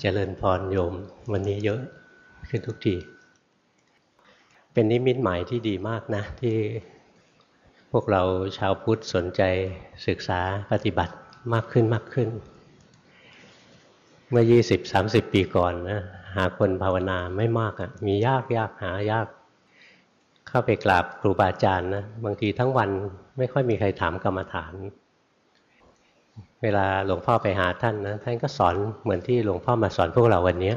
เจริญพรโยมวันนี้เยอะขึ้นทุกที เป็นนิมิตหมายที่ดีมากนะ ที่พวกเราชาวพุทธสนใจศึกษาปฏิบัติมากขึ้นมากขึ้น เมื่อ 20-30 ปีก่อนนะหาคนภาวนาไม่มากอะ่ะมียากยากหายาก เข้าไปกราบครูบาอาจารย์นะบางทีทั้งวันไม่ค่อยมีใครถามกรรมฐาน เวลาหลวงพ่อไปหาท่านนะท่านก็สอนเหมือนที่หลวงพ่อมาสอนพวกเราวันนี้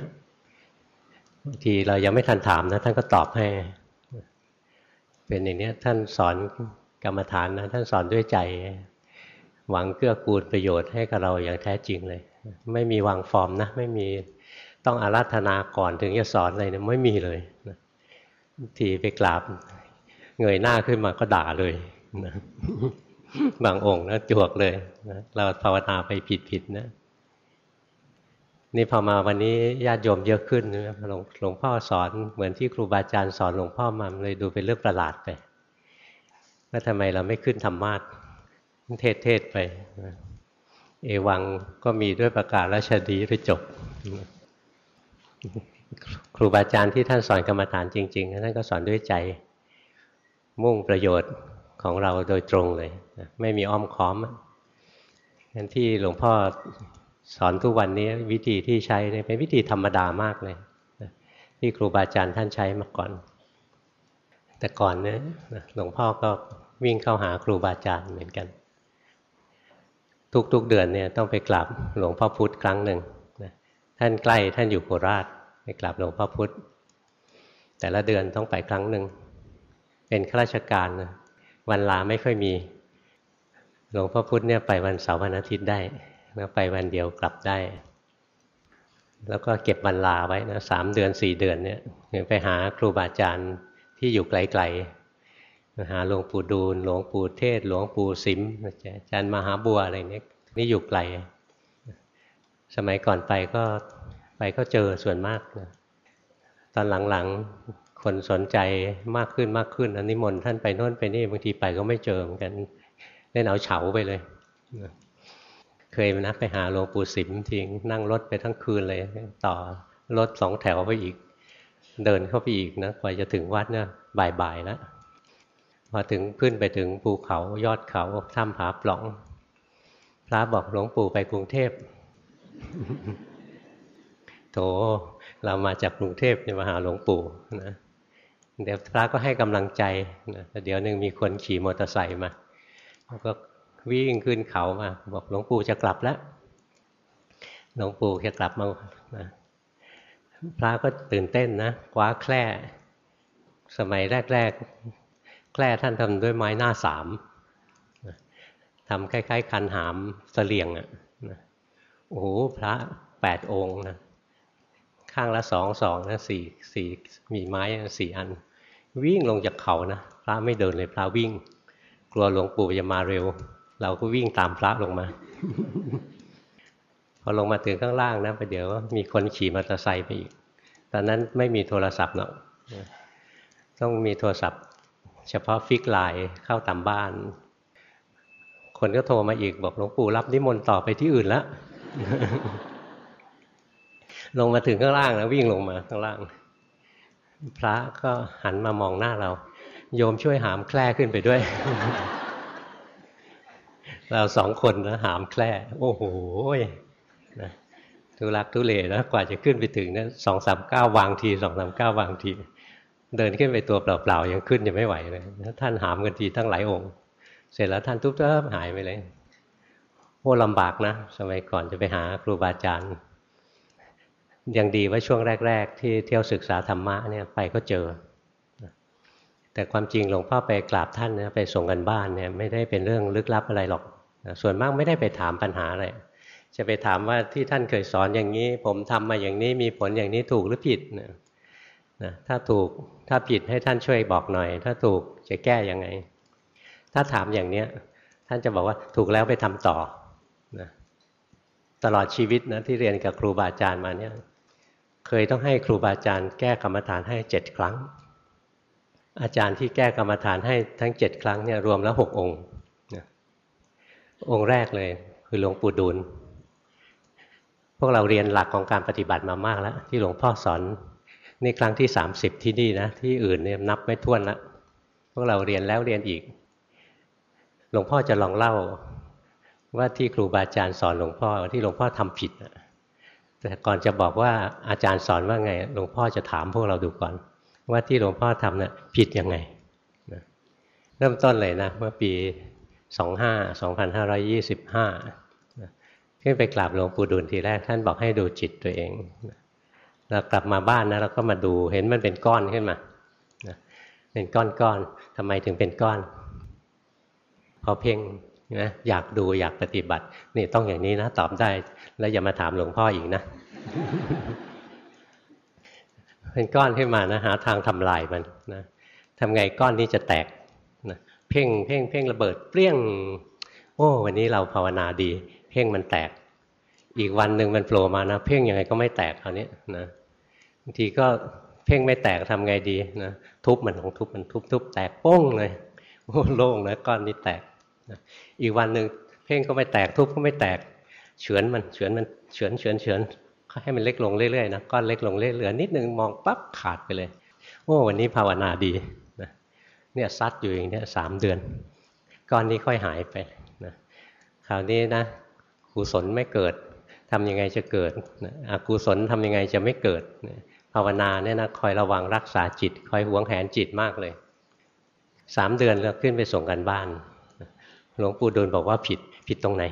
บางทีเรายังไม่ทันถามนะท่านก็ตอบให้ เป็นอย่างนี้ท่านสอนกรรมฐานนะท่านสอนด้วยใจ หวังเกื้อกูลประโยชน์ให้กับเราอย่างแท้จริงเลย ไม่มีวางฟอร์มนะ ไม่มีต้องอาราธนาก่อนถึงจะสอนอะไรนะไม่มีเลยทีไปกราบเงยหน้าขึ้นมาก็ด่าเลยนะ บางองค์นะจวกเลยนะเราภาวนาไปผิดๆนะ นี่พอมาวันนี้ญาติโยมเยอะขึ้นนะหลวงหลวงพ่อสอนเหมือนที่ครูบาอาจารย์สอนหลวงพ่อมาเลยดูเป็นเรื่องประหลาดไปว่าทำไมเราไม่ขึ้นธรรมาทเทศเทศไป เอวังก็มีด้วยประกาศราชดีไปจบ ครูบาอาจารย์ที่ท่านสอนกรรมฐานจริงๆท่านก็สอนด้วยใจมุ่งประโยชน์ ของเราโดยตรงเลยไม่มีอ้อมค้อมงั้นที่หลวงพ่อสอนทุกวันนี้วิธีที่ใช้เป็นวิธีธรรมดามากเลยที่ครูบาอาจารย์ท่านใช้มาก่อน แต่ก่อนเนี่ยหลวงพ่อก็วิ่งเข้าหาครูบาอาจารย์เหมือนกัน ทุกๆเดือนเนี่ยต้องไปกราบหลวงพ่อพุธครั้งหนึ่งท่านใกล้ท่านอยู่โคราชไปกราบหลวงพ่อพุธแต่ละเดือนต้องไปครั้งหนึ่งเป็นข้าราชการนะ วันลาไม่ค่อยมี หลวงพ่อพุธเนี่ยไปวันเสาร์วันอาทิตย์ได้แล้วไปวันเดียวกลับได้ แล้วก็เก็บวันลาไว้นะสามเดือนสี่เดือนเนี่ยไปหาครูบาอาจารย์ที่อยู่ไกลๆหาหลวงปู่ดูลหลวงปู่เทศ หลวงปู่สิมอาจารย์มหาบัวอะไรเนี่ยนี่อยู่ไกล สมัยก่อนไปก็ไปก็เจอส่วนมากนะตอนหลัง คนสนใจมากขึ้นมากขึ้นอันนี้มนท่านไปโน่นไปนี่บางทีไปก็ไม่เจอเหมือนกันเล่นเอาเฉาไปเลยเคยนะไปหาหลวงปู่สิมทิ้งนั่งรถไปทั้งคืนเลย ต่อรถสองแถวไปอีก เดินเข้าไปอีกนะกว่าจะถึงวัดเนี่ยบ่ายๆแล้วพอถึงขึ้นไปถึงภูเขายอดเขาถ้ำผาปล่อง พระบอกหลวงปู่ไปกรุงเทพโถเรามาจากกรุงเทพจะมาหาหลวงปู่นะ เดี๋ยวพระก็ให้กำลังใจนะเดี๋ยวหนึ่งมีคนขี่มอเตอร์ไซค์มาแล้วก็วิ่งขึ้นเขามา บอกหลวงปู่จะกลับแล้วหลวงปู่จะกลับมานะพระก็ตื่นเต้นนะคว้าแคร่สมัยแรกๆ แคร่ท่านทำด้วยไม้หน้าสามทำคล้ายๆ คันหามเสลียงอะโอ้โหพระแปดองค์นะข้างละสองสองนะสี่สี่มีไม้สี่อัน วิ่งลงจากเขานะพระไม่เดินเลยพระวิ่ง กลัวหลวงปู่จะมาเร็ว เราก็วิ่งตามพระลงมา พอลงมาถึงข้างล่างนะไปเดี๋ยวมีคนขี่มอเตอร์ไซค์ไปอีก ตอนนั้นไม่มีโทรศัพท์หรอกต้องมีโทรศัพท์ เฉพาะฟิกไลน์เข้าตามบ้าน คนก็โทรมาอีกบอกหลวงปู่รับนิมนต์ต่อไปที่อื่นแล้วลงมาถึงข้างล่างแล้ววิ่งลงมาข้างล่าง พระก็หันมามองหน้าเรา โยมช่วยหามแคร่ขึ้นไปด้วย เราสองคนนะหามแคร่โอ้โหนะทุลักทุเลนะกว่าจะขึ้นไปถึงนะสองสามเก้าวางทีสองสามเก้าวางที เดินขึ้นไปตัวเปล่าๆยังขึ้นยังไม่ไหวเลยท่านหามกันทีทั้งหลายองค์ เสร็จแล้วท่านทุบเติบหายไปเลยโอ้ลำบากนะ สมัยก่อนจะไปหาครูบาอาจารย์ ยังดีว่าช่วงแรก ๆ ที่เที่ยวศึกษาธรรมะเนี่ยไปก็เจอ แต่ความจริงหลวงพ่อไปกราบท่านนะไปส่งกันบ้านเนี่ยไม่ได้เป็นเรื่องลึกลับอะไรหรอก ส่วนมากไม่ได้ไปถามปัญหาอะไรจะไปถามว่าที่ท่านเคยสอนอย่างนี้ ผมทำมาอย่างนี้มีผลอย่างนี้ถูกหรือผิดนะถ้าถูกถ้าผิดให้ท่านช่วยบอกหน่อย ถ้าถูกจะแก้ยังไง ถ้าถามอย่างเนี้ยท่านจะบอกว่าถูกแล้วไปทำต่อนะตลอดชีวิตนะที่เรียนกับครูบาอาจารย์มาเนี่ย เคยต้องให้ครูบาอาจารย์แก้กรรมฐานให้เจ็ดครั้ง อาจารย์ที่แก้กรรมฐานให้ทั้งเจ็ดครั้งเนี่ยรวมแล้วหกองค์ องค์แรกเลยคือหลวงปู่ดูลพวกเราเรียนหลักของการปฏิบัติมามากแล้ว ที่หลวงพ่อสอนนี่ครั้งที่30ที่นี่นะ ที่อื่นเนี่ยนับไม่ถ้วนละพวกเราเรียนแล้วเรียนอีก หลวงพ่อจะลองเล่าว่าที่ครูบาอาจารย์สอนหลวงพ่อที่หลวงพ่อทำผิด แต่ก่อนจะบอกว่าอาจารย์สอนว่าไงหลวงพ่อจะถามพวกเราดูก่อน ว่าที่หลวงพ่อทำนะ่ะผิดยังไงเริ่มต้นเลยนะเมื่อปี 25 2525ขึ้นไปกราบหลวงปู่ดูลทีแรกท่านบอกให้ดูจิตตัวเองเรากลับมาบ้านนะเราก็มาดูเห็นมันเป็นก้อนขึ้นมาเป็นก้อนๆทำไมถึงเป็นก้อนพอเพ่ง นะอยากดูอยากปฏิบัติ นี่ต้องอย่างนี้นะตอบได้ แล้วอย่ามาถามหลวงพ่ออีกนะเป็นก้อนขึ้นมานะหาทางทำลายมันนะทำไงก้อนนี้จะแตกนะเพ่งเพ่งเพ่งระเบิดเปรี้ยง โอ้วันนี้เราภาวนาดี เพ่งมันแตก อีกวันหนึ่งมันโผล่มานะ เพ่งยังไงก็ไม่แตกคราวนี้นะบางทีก็เพ่งไม่แตกทำไงดีนะทุบมันของทุบมันทุบทุบแตกโป้งเลยโอ้โล่งเลยก้อนนี้แตก อีกวันหนึ่งเพ่งก็ไม่แตกทุบก็ไม่แตกเฉือนมันเฉือนมันเฉือนเฉือนเฉือนให้มันเล็กลงเรื่อยๆนะก้อนเล็กลงเรื่อยเหลือนิดนึงมองปั๊บขาดไปเลย โอ้วันนี้ภาวนาดีนะเนี่ยซัดอยู่อย่างนี้สามเดือน ก้อนนี้ค่อยหายไปนะคราวนี้นะกุศลไม่เกิดทำยังไงจะเกิดนะอกุศลทำยังไงจะไม่เกิดนะภาวนาเนี่ยนะคอยระวังรักษาจิต คอยหวงแหนจิตมากเลยสามเดือนเราขึ้นไปส่งกันบ้าน หลวงปู่ดูลบอกว่าผิดผิดตรงไหน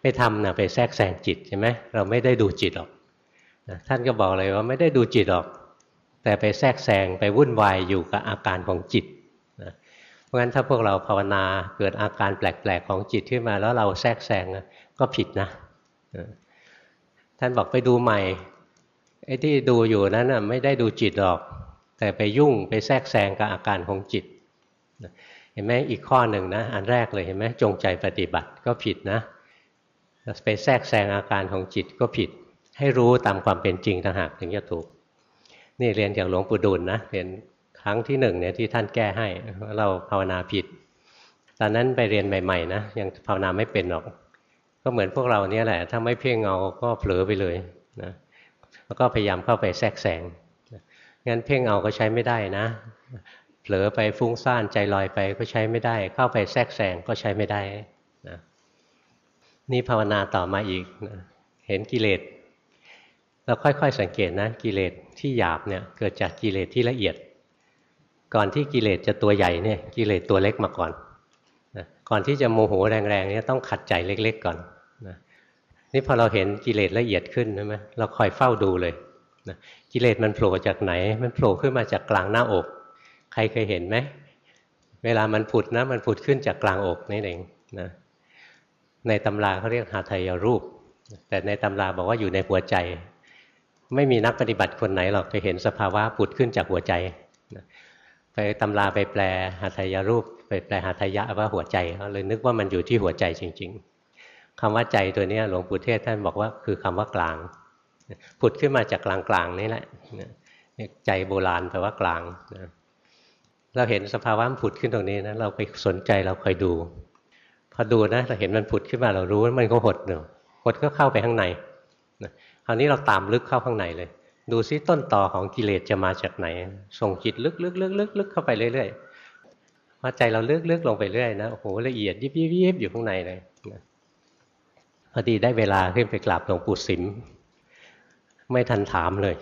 ไม่ทำนะไปแทรกแซงจิตใช่ไหมเราไม่ได้ดูจิตหรอกท่านก็บอกเลยว่าไม่ได้ดูจิตหรอก แต่ไปแทรกแซงไปวุ่นวายอยู่กับอาการของจิตนะเพราะฉะนั้นถ้าพวกเราภาวนาเกิดอาการแปลกๆของจิตขึ้นมา แล้วเราแทรกแซงก็ผิดนะท่านบอกไปดูใหม่ไอ้ที่ดูอยู่นั้นนะไม่ได้ดูจิตหรอก แต่ไปยุ่งไปแทรกแซงกับอาการของจิต ห็นไหมอีกข้อหนึ่งนะ อันแรกเลยเห็นไหมจงใจปฏิบัติก็ผิดนะไปแทรกแซงอาการของจิตก็ผิด ให้รู้ตามความเป็นจริงต่างหากถึงจะถูก นี่เรียนจากหลวงปู่ดูลนะเรียนครั้งที่หนึ่งเนี่ยที่ท่านแก้ให้เราภาวนาผิด ตอนนั้นไปเรียนใหม่ๆนะยังภาวนาไม่เป็นหรอก ก็เหมือนพวกเราเนี่ยแหละ ถ้าไม่เพ่งเงาก็เผลอไปเลยนะแล้วก็พยายามเข้าไปแทรกแซงงั้นเพ่งเอาก็ใช้ไม่ได้นะ ผลอไปฟุ้งซ่านใจลอยไปก็ใช้ไม่ได้ เข้าไปแทรกแซงก็ใช้ไม่ได้นะนี่ภาวนาต่อมาอีกนะเห็นกิเลสเราค่อยๆสังเกตนะกิเลสที่หยาบเนี่ยเกิดจากกิเลสที่ละเอียด ก่อนที่กิเลสจะตัวใหญ่เนี่ยกิเลสตัวเล็กมาก่อนนะก่อนที่จะโมโหแรงๆเนี่ยต้องขัดใจเล็ก ๆ ก่อนนะนี่พอเราเห็นกิเลสละเอียดขึ้นใช่ไหมเราคอยเฝ้าดูเลยนะกิเลสมันโผล่จากไหน มันโผล่ขึ้นมาจากกลางหน้าอก ใครเคยเห็นไหมเวลามันผุดนะ มันผุดขึ้นจากกลางอกนี่เองนะในตำราเขาเรียกหาทายรูป แต่ในตำราบอกว่าอยู่ในหัวใจ ไม่มีนักปฏิบัติคนไหนหรอกไปเห็นสภาวะผุดขึ้นจากหัวใจไปตำราไปแปลหาทายรูป ไปแปลหาทายะว่าหัวใจเขาเลยนึกว่ามันอยู่ที่หัวใจจริง ๆคำว่าใจตัวนี้หลวงปู่เทศท่านบอกว่าคือคำว่ากลางผุดขึ้นมาจากกลางๆนี่แหละใจโบราณแปลว่ากลางนะ เราเห็นสภาวะมันผุดขึ้นตรงนี้นะเราไปสนใจเราคอยดู พอดูนะเราเห็นมันผุดขึ้นมาเรารู้ว่ามันก็หดเนาะหดก็เข้าไปข้างในนะคราวนี้เราตามลึกเข้าข้างในเลย ดูซิต้นต่อของกิเลสจะมาจากไหน ส่งจิตลึกลึกลึกลึกลึกเข้าไปเรื่อยๆพอใจเราลึกลึกลงไปเรื่อยนะโอ้โหละเอียดยิบยิบยิบอยู่ข้างในเลยนะพอดีได้เวลาขึ้นไปกราบหลวงปู่สิมไม่ทันถามเลย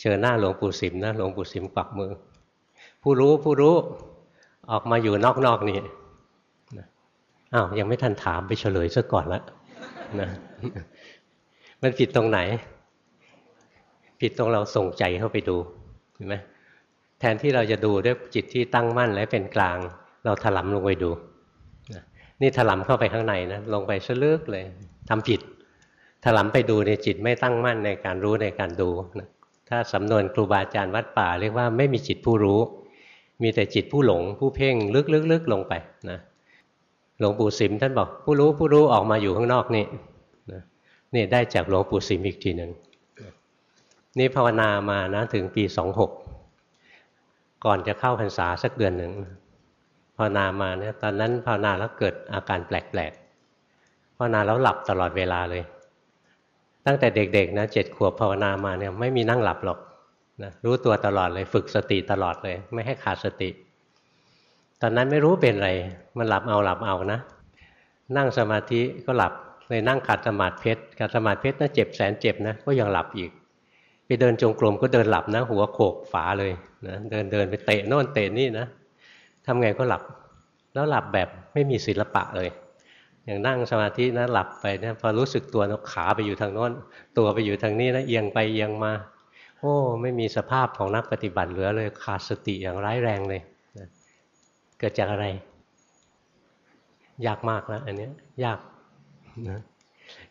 เจอหน้าหลวงปู่สิมนะหลวงปู่สิมปักมือ ผู้รู้ผู้รู้ออกมาอยู่นอกๆนี่อ้าวยังไม่ทันถามไปเฉลยซะก่อนละนะมันผิดตรงไหน ผิดตรงเราส่งใจเข้าไปดูเห็นไหมแทนที่เราจะดูด้วยจิตที่ตั้งมั่นและเป็นกลาง เราถลำลงไปดูนี่ถลำเข้าไปข้างในนะลงไปซะลึกเลยทำผิดถลำไปดูในจิตไม่ตั้งมั่นในการรู้ในการดูนะถ้าสำนวนครูบาอาจารย์วัดป่าเรียกว่าไม่มีจิตผู้รู้ มีแต่จิตผู้หลงผู้เพ่งลึกๆลงไปนะหลวงปู่สิมท่านบอกผู้รู้ผู้รู้ออกมาอยู่ข้างนอกนี่นะนี่ได้จากหลวงปู่สิมอีกทีหนึ่งนี่ภาวนามานะถึงปีสองหกก่อนจะเข้าพรรษาสักเดือนหนึ่งภาวนามาเนี่ยตอนนั้นภาวนาแล้วเกิดอาการแปลกๆพาวนาแล้วหลับตลอดเวลาเลย ตั้งแต่เด็กๆนะเจ็ดขวบภาวนามาเนี่ยไม่มีนั่งหลับหรอก นะรู้ตัวตลอดเลยฝึกสติตลอดเลย ไม่ให้ขาดสติ ตอนนั้นไม่รู้เป็นอะไร มันหลับเอาหลับเอานะ นั่งสมาธิก็หลับเลยนั่งขัดสมาธิเพชรขัดสมาธิเพชรนะเจ็บแสนเจ็บนะก็ยังหลับอีก ไปเดินจงกรมก็เดินหลับนะ หัวโขกฝาเลยนะเดินเดินไปเตะโน่นเตะนี่นะทำไงก็หลับ แล้วหลับแบบไม่มีศิลปะเลยอย่างนั่งสมาธินะหลับไปนะพอรู้สึกตัวนะขาไปอยู่ทางโน้น ตัวไปอยู่ทางนี้นะเอียงไปเอียงมา โอ้ไม่มีสภาพของนักปฏิบัติเหลือเลยขาดสติอย่างร้ายแรงเลยนะเกิดจากอะไร ยากมากแล้วอันนี้ยากนะ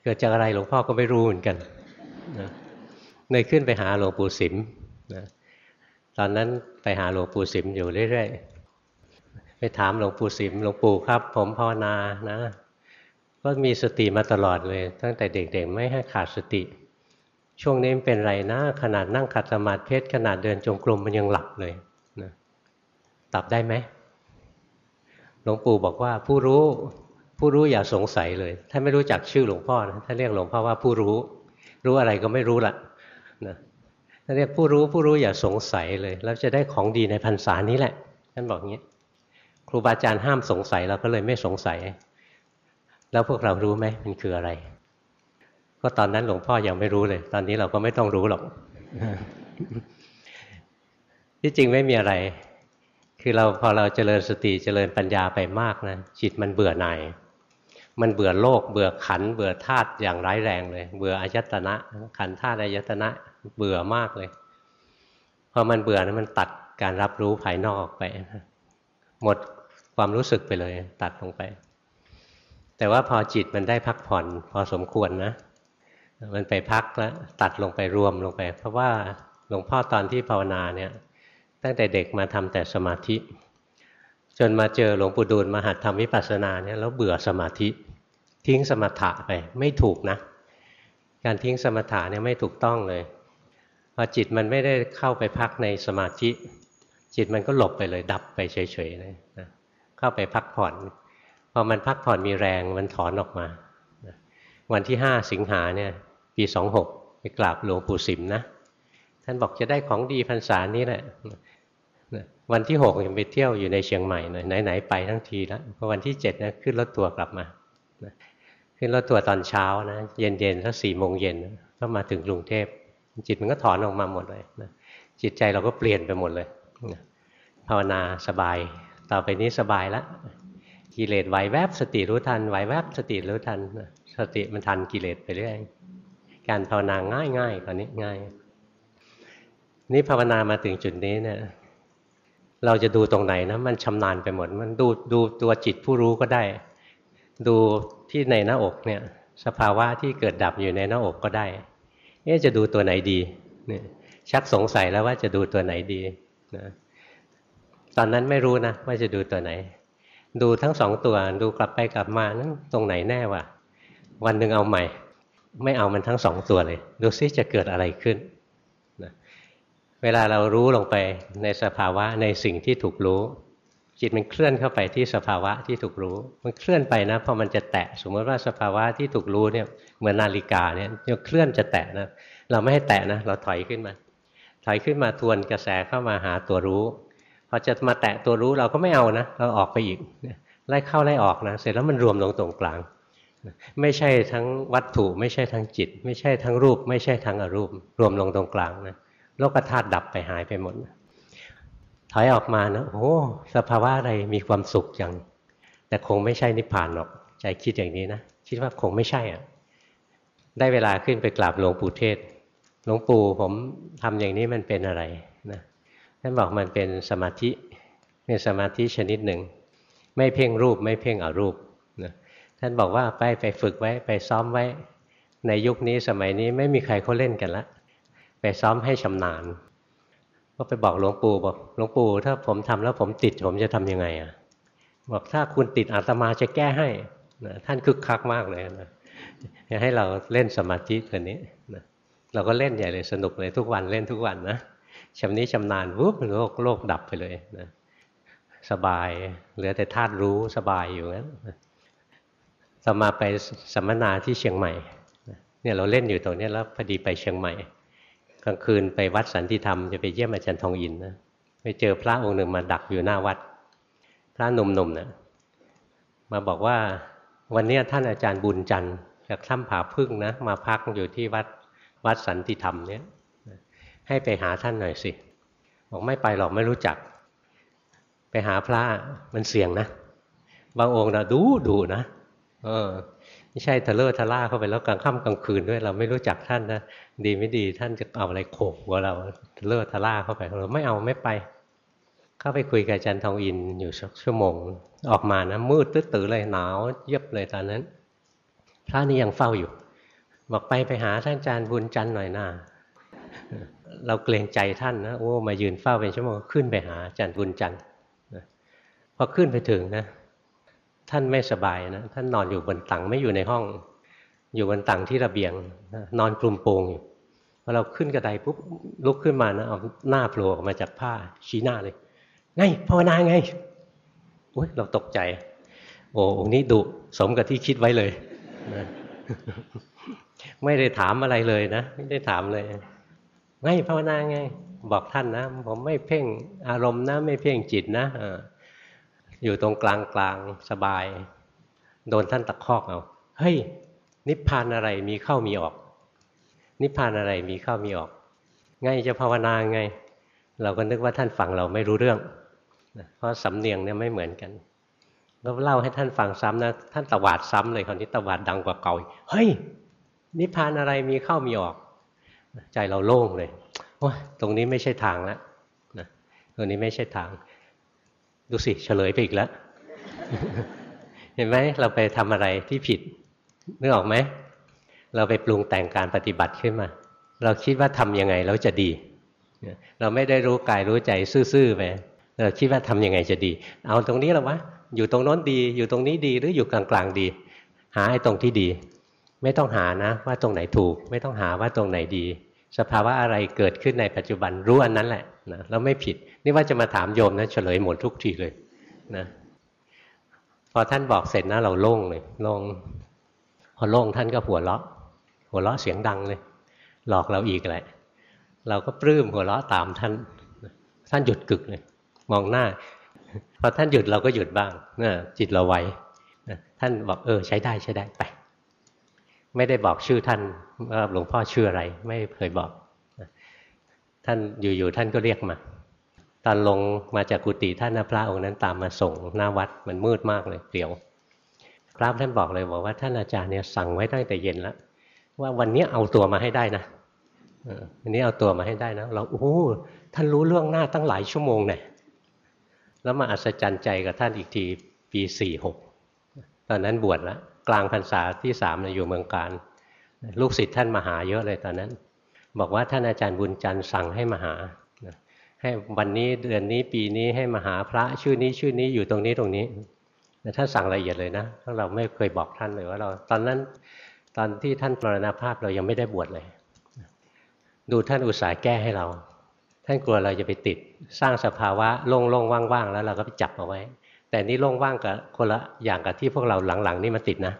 เกิดจากอะไรหลวงพ่อก็ไม่รู้เหมือนกันนะเลยขึ้นไปหาหลวงปู่สิมนะตอนนั้นไปหาหลวงปู่สิมอยู่เรื่อยๆไปถามหลวงปู่สิมหลวงปู่ครับ ผมภาวนานะ ก็มีสติมาตลอดเลย ตั้งแต่เด็กๆไม่ให้ขาดสติ ช่วงนี้เป็นไรนะ ขนาดนั่งขัดสมาธิเพชรขนาดเดินจงกรมมันยังหลับเลยนะตอบได้ไหมหลวงปู่บอกว่าผู้รู้ผู้รู้อย่าสงสัยเลยถ้าไม่รู้จักชื่อหลวงพ่อนะถ้าเรียกหลวงพ่อว่าผู้รู้ รู้อะไรก็ไม่รู้ละนะถ้าเรียกผู้รู้ผู้รู้อย่าสงสัยเลยแล้วจะได้ของดีในพรรษานี้แหละท่านบอกงี้ครูบาอาจารย์ห้ามสงสัยเราก็เลยไม่สงสัย แล้วพวกเรารู้ไหมมันคืออะไร ก็ตอนนั้นหลวงพ่อยังไม่รู้เลย ตอนนี้เราก็ไม่ต้องรู้หรอก ที่จริงไม่มีอะไร คือเราพอเราเจริญสติเจริญปัญญาไปมากนะจิตมันเบื่อหน่าย มันเบื่อโลก เบื่อขัน เบื่อธาตุอย่างร้ายแรงเลย เบื่ออายตนะ ขันธาตุอายตนะ เบื่อมากเลย พอมันเบื่อนะมันตัดการรับรู้ภายนอกออกไป หมดความรู้สึกไปเลย ตัดลงไป แต่ว่าพอจิตมันได้พักผ่อน พอสมควรนะ มันไปพักแล้วตัดลงไปรวมลงไป เพราะว่าหลวงพ่อตอนที่ภาวนาเนี่ยตั้งแต่เด็กมาทำแต่สมาธิ จนมาเจอหลวงปู่ดูลมาหัดทำวิปัสสนาเนี่ยแล้วเบื่อสมาธิ ทิ้งสมถะไปไม่ถูกนะ การทิ้งสมถะเนี่ยไม่ถูกต้องเลยพอจิตมันไม่ได้เข้าไปพักในสมาธิ จิตมันก็หลบไปเลยดับไปเฉยๆเลยนะเข้าไปพักผ่อนพอมันพักผ่อนมีแรงมันถอนออกมา วันที่ห้าสิงหาเนี่ย ปีสองหกไปกราบหลวงปู่สิมนะ ท่านบอกจะได้ของดีพรรษานี้แหละวันที่หกยังไปเที่ยวอยู่ในเชียงใหม่หน่อยไหนๆไปทั้งทีแล้วพอวันที่เจ็ดนะขึ้นรถตัวกลับมาขึ้นรถตัวตอนเช้านะเย็นๆสักสี่โมงเย็นก็มาถึงกรุงเทพจิตมันก็ถอนออกมาหมดเลยนะจิตใจเราก็เปลี่ยนไปหมดเลยภาวนาสบาย ต่อไปนี้สบายแล้วกิเลสไหวแวบสติรู้ทันไหวแวบสติรู้ทันสติมันทันกิเลสไปเรื่อย การภาวนาง่ายๆตอนนี้ง่าย นี่ภาวนามาถึงจุดนี้เนี่ย เราจะดูตรงไหนนะมันชำนาญไปหมด มันดูดูตัวจิตผู้รู้ก็ได้ ดูที่ในหน้าอกเนี่ย สภาวะที่เกิดดับอยู่ในหน้าอกก็ได้เอ๊จะดูตัวไหนดีเนี่ยชักสงสัยแล้วว่าจะดูตัวไหนดีนะตอนนั้นไม่รู้นะว่าจะดูตัวไหน ดูทั้งสองตัวดูกลับไปกลับมานั้นตรงไหนแน่วะวันหนึ่งเอาใหม่ ไม่เอามันทั้งสองตัวเลย ดูซิจะเกิดอะไรขึ้นเวลาเรารู้ลงไปในสภาวะในสิ่งที่ถูกรู้ จิตมันเคลื่อนเข้าไปที่สภาวะที่ถูกรู้ มันเคลื่อนไปนะพอมันจะแตะ สมมติว่าสภาวะที่ถูกรู้เนี่ยเหมือนนาฬิกาเนี่ยเคลื่อนจะแตะนะเราไม่ให้แตะนะเราถอยขึ้นมา ถอยขึ้นมาทวนกระแสเข้ามาหาตัวรู้พอจะมาแตะตัวรู้เราก็ไม่เอานะ เราออกไปอีกไล่เข้าไล่ออกนะ เสร็จแล้วมันรวมลงตรงกลาง ไม่ใช่ทั้งวัตถุ ไม่ใช่ทั้งจิต ไม่ใช่ทั้งรูป ไม่ใช่ทั้งอรูป รวมลงตรงกลางนะโลกธาตุดับไปหายไปหมดถอยออกมานะโอ้สภาวะอะไรมีความสุขจังแต่คงไม่ใช่นิพพานหรอกใจคิดอย่างนี้นะคิดว่าคงไม่ใช่อะได้เวลาขึ้นไปกราบหลวงปู่เทศหลวงปู่ผมทำอย่างนี้มันเป็นอะไรนะท่านบอกมันเป็นสมาธิเป็นสมาธิชนิดหนึ่ง ไม่เพ่งรูปไม่เพ่งอรูป ท่านบอกว่าไปไปฝึกไว้ไปซ้อมไว้ ในยุคนี้สมัยนี้ไม่มีใครเขาเล่นกันละไปซ้อมให้ชำนาญ ก็ไปบอกหลวงปู่บอกหลวงปู่ถ้าผมทำแล้วผมติดผมจะทํำยังไงอะบอกถ้าคุณติดอาตมาจะแก้ให้นะท่านคึกคักมากเลยนะให้เราเล่นสมาธิตัวนี้นะเราก็เล่นใหญ่เลยสนุกเลยทุกวันเล่นทุกวันนะชำนี้ชำนาญวุบโลกโลกดับไปเลยนะสบายเหลือแต่ธาตุรู้สบายอยู่นั้น ต่อมาไปสัมมนาที่เชียงใหม่เนี่ยเราเล่นอยู่ตรงนี้แล้วพอดีไปเชียงใหม่ กลางคืนไปวัดสันติธรรมจะไปเยี่ยมอาจารย์ทองอินนะไปเจอพระองค์หนึ่งมาดักอยู่หน้าวัด พระหนุ่มๆนะมาบอกว่าวันนี้ท่านอาจารย์บุญจันทร์จากถ้ำผาพึ่งนะมาพักอยู่ที่วัดวัดสันติธรรมเนี่ยให้ไปหาท่านหน่อยสิ บอกไม่ไปหรอกไม่รู้จัก ไปหาพระมันเสี่ยงนะ บางองค์นะดูดูนะ เออไม่ใช่ทะเลาะทะล่าเข้าไปแล้วกลางค่ำกลางคืนด้วย เราไม่รู้จักท่านนะดีไม่ดีท่านจะเอาอะไรโขกหัวเราทะเลาะทะล่าเข้าไปเราไม่เอาไม่ไป เข้าไปคุยกับอาจารย์ทองอินอยู่สักชั่วโมง ออกมานะมืดตื้อเลยหนาวเย็บเลยตอนนั้น พระนี่ยังเฝ้าอยู่ บอกไปไปหาท่านอาจารย์บุญจันทร์หน่อยหน้าเราเกรงใจท่านนะโอ้มายืนเฝ้าเป็นชั่วโมงขึ้นไปหาอาจารย์บุญจันทร์พอขึ้นไปถึงนะ ท่านไม่สบายนะท่านนอนอยู่บนตังไม่อยู่ในห้อง อยู่บนตังที่ระเบียงนอนคลุมโปงอยู่พอเราขึ้นกระไดปุ๊บลุกขึ้นมานะเอาหน้าโผล่ออกมาจากผ้าชี้หน้าเลย ไงภาวนาไงอุ้ยเราตกใจ โอ้องนี้ดุสมกับที่คิดไว้เลยนะไม่ได้ถามอะไรเลยนะ ไม่ได้ถามเลย ไงภาวนาไง บอกท่านนะ ผมไม่เพ่งอารมณ์นะ ไม่เพ่งจิตนะ อยู่ตรงกลางกลางสบาย โดนท่านตะคอกเอาเฮ้ย นิพพานอะไรมีเข้ามีออก นิพพานอะไรมีเข้ามีออกไงจะภาวนาไง เราก็นึกว่าท่านฟังเราไม่รู้เรื่องเพราะสำเนียงเนี่ยไม่เหมือนกันก็เล่าให้ท่านฟังซ้ำนะท่านตวาดซ้ำเลยคราวนี้ตวาดดังกว่าเก่าเฮ้ย นิพพานอะไรมีเข้ามีออก ใจเราโล่งเลยว่าตรงนี้ไม่ใช่ทางแล้วนะตรงนี้ไม่ใช่ทาง ดูสิเฉลยไปอีกแล้ว เห็นไหมเราไปทำอะไรที่ผิดนึกออกไหม เราไปปรุงแต่งการปฏิบัติขึ้นมา เราคิดว่าทํำยังไงแล้วจะดี เราไม่ได้รู้กายรู้ใจซื่อๆไปเราคิดว่าทํำยังไงจะดี เอาตรงนี้แล้ววะอยู่ตรงโน้นดี อยู่ตรงนี้ดีหรืออยู่กลางๆดี หาไอ้ตรงที่ดี ไม่ต้องหานะ ว่าตรงไหนถูก ไม่ต้องหาว่าตรงไหนดี สภาวะอะไรเกิดขึ้นในปัจจุบันรู้อันนั้นแหละนะแล้วไม่ผิด นี่ว่าจะมาถามโยมนะเฉลยหมดทุกทีเลยนะพอท่านบอกเสร็จนะเราโล่งเลยโล่งพอโล่งท่านก็หัวเราะ หัวเราะเสียงดังเลย หลอกเราอีกแหละเราก็ปลื้มหัวเราะตามท่าน ท่านหยุดกึกเลย มองหน้าพอท่านหยุดเราก็หยุดบ้างนะจิตเราไวท่านบอกเออ ใช้ได้ใช้ได้ไป ไม่ได้บอกชื่อท่านว่าหลวงพ่อชื่ออะไร ไม่เคยบอกท่านอยู่ๆท่านก็เรียกมา ตอนลงมาจากกุฏิท่านพระองค์นั้นตามมาส่งหน้าวัดมันมืดมากเลยเปลี่ยว ครับท่านบอกเลยบอกว่าท่านอาจารย์เนี่ยสั่งไว้ตั้งแต่เย็นแล้วว่าวันนี้เอาตัวมาให้ได้นะวันนี้เอาตัวมาให้ได้นะเราโอ้ท่านรู้เรื่องหน้าตั้งหลายชั่วโมงเนี่ยแล้วมาอัศจรรย์ใจกับท่านอีกทีปีสี่หกตอนนั้นบวชแล้วกลางพรรษาที่สามอยู่เมืองการ ลูกศิษย์ท่านมาหาเยอะเลยตอนนั้น บอกว่าท่านอาจารย์บุญจันทร์สั่งให้มาหา ให้วันนี้เดือนนี้ปีนี้ให้มาหาพระชื่อนี้ชื่อนี้อยู่ตรงนี้ตรงนี้ท่านสั่งละเอียดเลยนะถ้าเราไม่เคยบอกท่านเลยว่าเรา ตอนนั้นตอนที่ท่านปรณภาพเรายังไม่ได้บวชเลย ดูท่านอุตส่าห์แก้ให้เรา ท่านกลัวเราจะไปติด สร้างสภาวะโล่งๆว่างๆแล้วเราก็ไปจับเอาไว้ แต่นี่โล่งว่างกับคนละอย่างกับที่พวกเราหลังๆ นี่มาติดนะ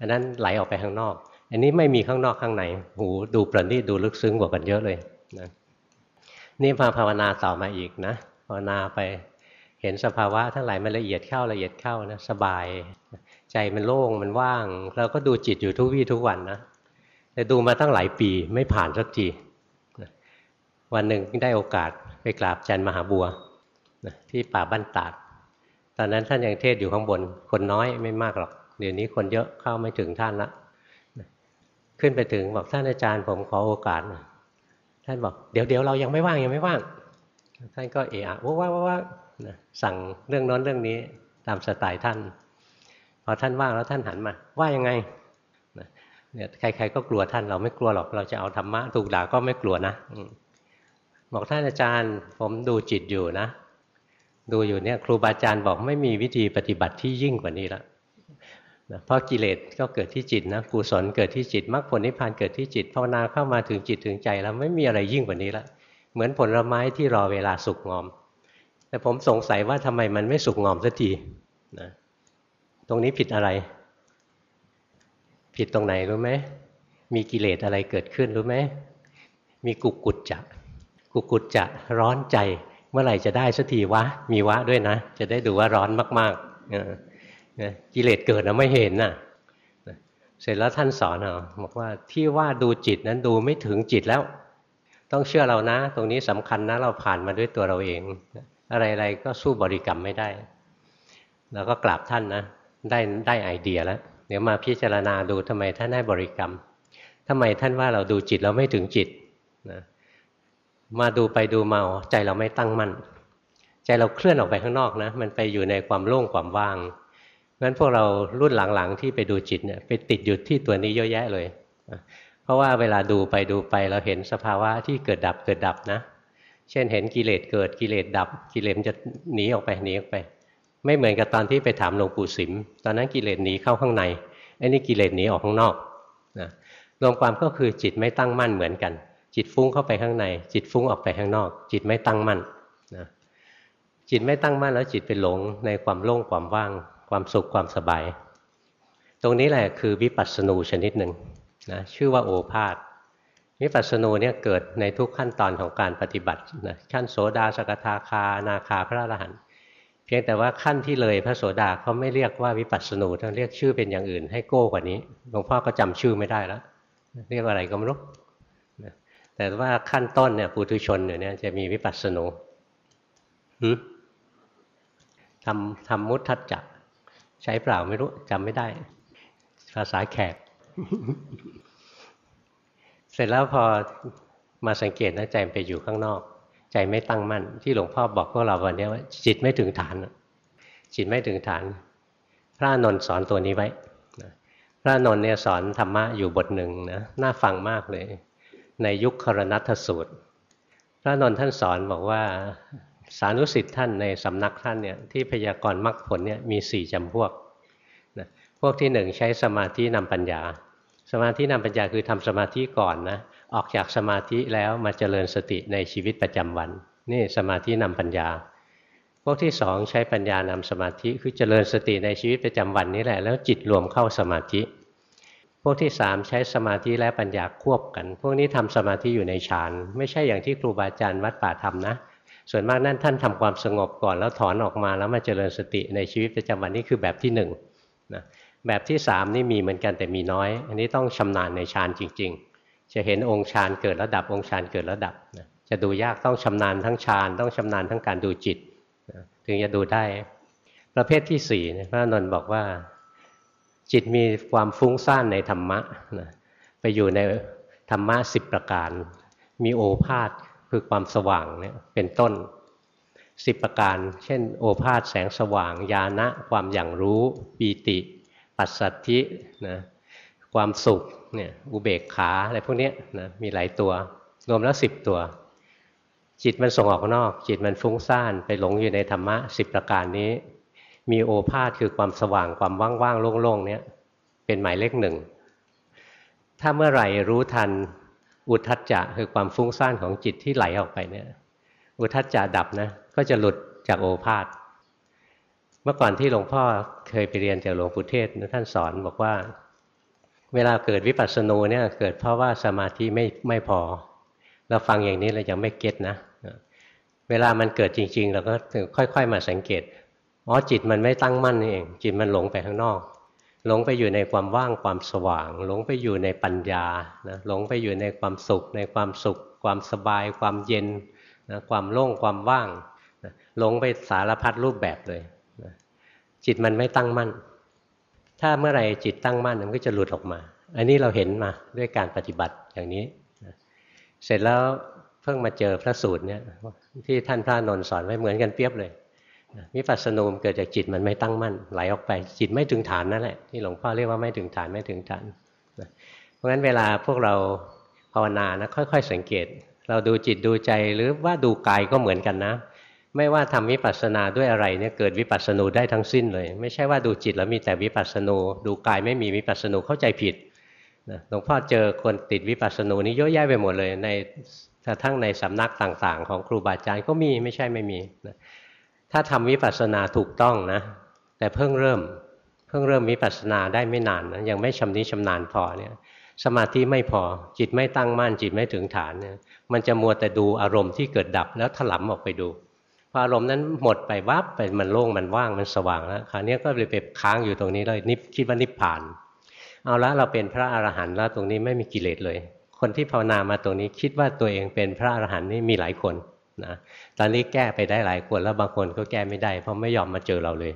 อันนั้นไหลออกไปข้างนอก อันนี้ไม่มีข้างนอกข้างใน หูดูประณีตดูลึกซึ้งกว่ากันเยอะเลยนะ นี่มาภาวนาต่อมาอีกนะภาวนาไปเห็นสภาวะทั้งหลายมันละเอียดเข้าละเอียดเข้านะสบาย ใจมันโล่งมันว่าง เราก็ดูจิตอยู่ทุกวี่ทุกวันนะแต่ดูมาตั้งหลายปีไม่ผ่านสักทีวันหนึ่งได้โอกาสไปกราบจันมหาบัวที่ป่าบ้านตาด ตอนนั้นท่านยังเทศอยู่ข้างบน คนน้อยไม่มากหรอก เดี๋ยวนี้คนเยอะเข้าไม่ถึงท่านละขึ้นไปถึงบอกท่านอาจารย์ผมขอโอกาส ท่านบอกเดี๋ยวเดี๋ยวเรายังไม่ว่างยังไม่ว่าง ท่านก็เอะอะว่าว่าว่าสั่งเรื่องน้นเรื่องนี้ตามสไตล์ท่าน พอท่านว่างแล้วท่านหันมา ว่ายังไงเนี่ยใคร ๆ ก็กลัวท่านเราไม่กลัวหรอกเราจะเอาธรรมะถูกด่าก็ไม่กลัวนะบอกท่านอาจารย์ผมดูจิตอยู่นะ ดูอยู่เนี่ยครูบาอาจารย์บอกไม่มีวิธีปฏิบัติที่ยิ่งกว่านี้แล้ว นะเพราะกิเลสก็เกิดที่จิตนะกุศลเกิดที่จิตมรรคผลนิพพานเกิดที่จิตภาวนาเข้ามาถึงจิตถึงใจแล้วไม่มีอะไรยิ่งกว่านี้ละเหมือนผลไม้ที่รอเวลาสุกงอม แต่ผมสงสัยว่าทำไมมันไม่สุกงอมสักทีนะตรงนี้ผิดอะไร ผิดตรงไหนรู้ไหมมีกิเลสอะไรเกิดขึ้นรู้ไหมมีกุกุจจะกุกุจจะร้อนใจ เมื่อไหร่จะได้สักทีวะ มีวะด้วยนะ จะได้ดูว่าร้อนมากๆ กิเลสเกิดนะไม่เห็นน่ะเสร็จแล้วท่านสอนเอาบอกว่าที่ว่าดูจิตนั้นดูไม่ถึงจิตแล้ว ต้องเชื่อเรานะ ตรงนี้สำคัญนะเราผ่านมาด้วยตัวเราเอง อะไรๆก็สู้บริกรรมไม่ได้เราก็กราบท่านนะ ได้ได้ไอเดียแล้ว เดี๋ยวมาพิจารณาดูทำไมท่านได้บริกรรมทำไมท่านว่าเราดูจิตเราไม่ถึงจิตนะมาดูไปดูมาใจเราไม่ตั้งมั่น ใจเราเคลื่อนออกไปข้างนอกนะ มันไปอยู่ในความโล่งความว่าง งั้นพวกเรารุ่นหลังๆ ที่ไปดูจิตเนี่ยไปติดอยู่ที่ตัวนี้เยอะแยะเลย เพราะว่าเวลาดูไปดูไปเราเห็นสภาวะที่เกิดดับเกิดดับนะ เช่นเห็นกิเลสเกิดกิเลสดับ กิเลสจะหนีออกไปหนีออกไป ไม่เหมือนกับตอนที่ไปถามหลวงปู่สิม ตอนนั้นกิเลสหนีเข้าข้างในไอ้นี่กิเลสหนีออกข้างนอกนะรวมความก็คือจิตไม่ตั้งมั่นเหมือนกัน จิตฟุ้งเข้าไปข้างใน จิตฟุ้งออกไปข้างนอก จิตไม่ตั้งมั่นนะจิตไม่ตั้งมั่นแล้วจิตไปหลงในความโล่งความว่าง ความสุขความสบาย ตรงนี้แหละคือวิปัสสนูชนิดหนึ่งนะชื่อว่าโอภาษวิปัสสนูเนี่ยเกิดในทุกขั้นตอนของการปฏิบัตินะขั้นโสดาสกทาคานาคาพระอรหันต์เพียงแต่ว่าขั้นที่เลยพระโสดาเขาไม่เรียกว่าวิปัสสนูต้องเรียกชื่อเป็นอย่างอื่น ให้โก้กว่านี้หลวงพ่อก็จำชื่อไม่ได้แล้วเรียกอะไรก็ไม่รู้แต่ว่าขั้นต้นเนี่ยปุถุชนเนี่ยจะมีวิปัสสนูทำทำมุทัจจะ ใช้เปล่าไม่รู้จำไม่ได้ ภาษาแขก เสร็จแล้วพอมาสังเกตนะใจไปอยู่ข้างนอก ใจไม่ตั้งมั่น ที่หลวงพ่อบอกพวกเราวันนี้ว่า จิตไม่ถึงฐานจิตไม่ถึงฐาน พระนนท์สอนตัวนี้ไว้พระนนท์เนี่ยสอนธรรมะอยู่บทหนึ่งนะน่าฟังมากเลย ในยุคครนัตสูตร พระนนท์ท่านสอนบอกว่า สานุสิทธิ์ท่านในสำนักท่านเนี่ยที่พยากรณ์มรรคผลเนี่ยมีสี่จำพวกนะพวกที่หนึ่งใช้สมาธินำปัญญา สมาธินำปัญญาคือทำสมาธิก่อนนะออกจากสมาธิแล้วมาเจริญสติในชีวิตประจำวัน นี่สมาธินำปัญญา พวกที่สองใช้ปัญญานำสมาธิคือเจริญสติในชีวิตประจำวันนี้แหละแล้วจิตรวมเข้าสมาธิ พวกที่สามใช้สมาธิและปัญญาควบกัน พวกนี้ทำสมาธิอยู่ในฌานไม่ใช่อย่างที่ครูบาอาจารย์วัดป่าทำนะ ส่วนมากนั่นท่านทำความสงบก่อนแล้วถอนออกมาแล้วมาเจริญสติในชีวิตประจำวันนี่คือแบบที่หนึ่งนะแบบที่สามนี่มีเหมือนกันแต่มีน้อย อันนี้ต้องชำนาญในฌานจริง ๆ จะเห็นองค์ฌานเกิดระดับองค์ฌานเกิดระดับนะจะดูยากต้องชำนาญทั้งฌานต้องชำนาญทั้งการดูจิตนะถึงจะดูได้ ประเภทที่สี่พระนนท์บอกว่าจิตมีความฟุ้งซ่านในธรรมะนะไปอยู่ในธรรมะสิบประการ มีโอภาษ คือความสว่างเนี่ยเป็นต้นสิบประการ เช่น โอภาษแสงสว่าง ญาณะความอย่างรู้ปีติ ปัสสัทธินะความสุขเนี่ยอุเบกขาอะไรพวกนี้นะมีหลายตัว รวมแล้วสิบตัว จิตมันส่งออกนอก จิตมันฟุ้งซ่านไปหลงอยู่ในธรรมะสิบประการนี้ มีโอภาษคือความสว่างความว่างๆโล่งๆเนี่ยเป็นหมายเลขหนึ่งถ้าเมื่อไหร่รู้ทัน อุทัจจะคือความฟุ้งซ่านของจิตที่ไหลออกไปเนี่ย อุทัจจะดับนะก็จะหลุดจากโอภาษเมื่อก่อนที่หลวงพ่อเคยไปเรียนจากหลวงปู่เทศท่านสอนบอกว่า เวลาเกิดวิปัสสนูเนี่ยเกิดเพราะว่าสมาธิไม่ไม่พอ เราฟังอย่างนี้เรายังไม่เก็ตนะ เวลามันเกิดจริง ๆ เราก็ค่อย ๆ มาสังเกตอ๋อจิตมันไม่ตั้งมั่นนี่เอง จิตมันหลงไปข้างนอก หลงไปอยู่ในความว่างความสว่าง หลงไปอยู่ในปัญญานะหลงไปอยู่ในความสุข ในความสุข ความสบาย ความเย็นนะความโล่งความว่างนะหลงไปสารพัดรูปแบบเลยนะจิตมันไม่ตั้งมั่น ถ้าเมื่อไหร่จิตตั้งมั่นมันก็จะหลุดออกมา อันนี้เราเห็นมาด้วยการปฏิบัติอย่างนี้นะเสร็จแล้วเพิ่งมาเจอพระสูตรเนี่ยที่ท่านพระนนท์สอนไว้เหมือนกันเปียบเลย วิปัสสนูมเกิดจากจิตมันไม่ตั้งมั่นไหลออกไปจิตไม่ถึงฐานนั่นแหละที่หลวงพ่อเรียกว่าไม่ถึงฐานไม่ถึงฐานเพราะฉะนั้นเวลาพวกเราภาวนานะค่อย ๆ สังเกต เราดูจิตดูใจหรือว่าดูกายก็เหมือนกันนะ ไม่ว่าทำวิปัสสนาด้วยอะไรเนี่ยเกิดวิปัสสนูได้ทั้งสิ้นเลย ไม่ใช่ว่าดูจิตแล้วมีแต่วิปัสสนูดูกายไม่มีวิปัสสนูเข้าใจผิดหลวงพ่อเจอคนติดวิปัสสนูนี้เยอะแยะไปหมดเลยในกระทั่งในสำนักต่าง ๆ ของครูบาอาจารย์ก็มีไม่ใช่ไม่มีนะ ถ้าทำวิปัสสนาถูกต้องนะ แต่เพิ่งเริ่ม เพิ่งเริ่มมิปัสสนาได้ไม่นานนะยังไม่ชำนิชำนาญพอเนี่ย สมาธิไม่พอจิตไม่ตั้งมั่นจิตไม่ถึงฐานเนี่ย มันจะมัวแต่ดูอารมณ์ที่เกิดดับแล้วถลำออกไปดูพออารมณ์นั้นหมดไปวับไปมันโล่งมันว่างมันสว่างแล้วคราวนี้ก็เลยไปค้างอยู่ตรงนี้เลยนิพคิดว่านิพพาน เอาละเราเป็นพระอรหันต์แล้วตรงนี้ไม่มีกิเลสเลย คนที่ภาวนามาตรงนี้คิดว่าตัวเองเป็นพระอรหันต์นี่มีหลายคน นะตอนนี้แก้ไปได้หลายคนแล้วบางคนก็แก้ไม่ได้ เพราะไม่ยอมมาเจอเราเลย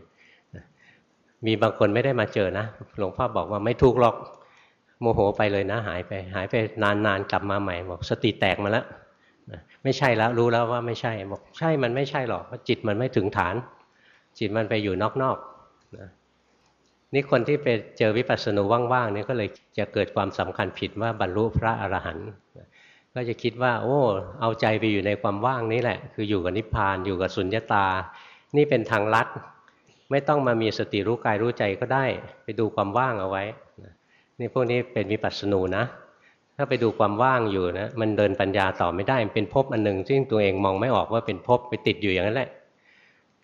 มีบางคนไม่ได้มาเจอนะหลวงพ่อบอกว่าไม่ทุกหรอกโมโหไปเลยนะ หายไปหายไปนานๆกลับมาใหม่บอกสติแตกมาแล้วไม่ใช่แล้วรู้แล้วว่าไม่ใช่บอกใช่มันไม่ใช่หรอกเพราะจิตมันไม่ถึงฐาน จิตมันไปอยู่นอกๆนะนี่คนที่ไปเจอวิปัสสนูว่างๆนี่ก็เลยจะเกิดความสำคัญผิดว่าบรรลุพระอรหันต์ ก็จะคิดว่า โอ้ เอาใจไปอยู่ในความว่างนี้แหละ คืออยู่กับนิพพานอยู่กับสุญญตา นี่เป็นทางลัด ไม่ต้องมามีสติรู้กายรู้ใจก็ได้ ไปดูความว่างเอาไว้นี่พวกนี้เป็นวิปัสสนูนะ ถ้าไปดูความว่างอยู่นะมันเดินปัญญาต่อไม่ได้มันเป็นภพอันหนึ่งซึ่งตัวเองมองไม่ออกว่าเป็นภพไปติดอยู่อย่างนั้นแหละ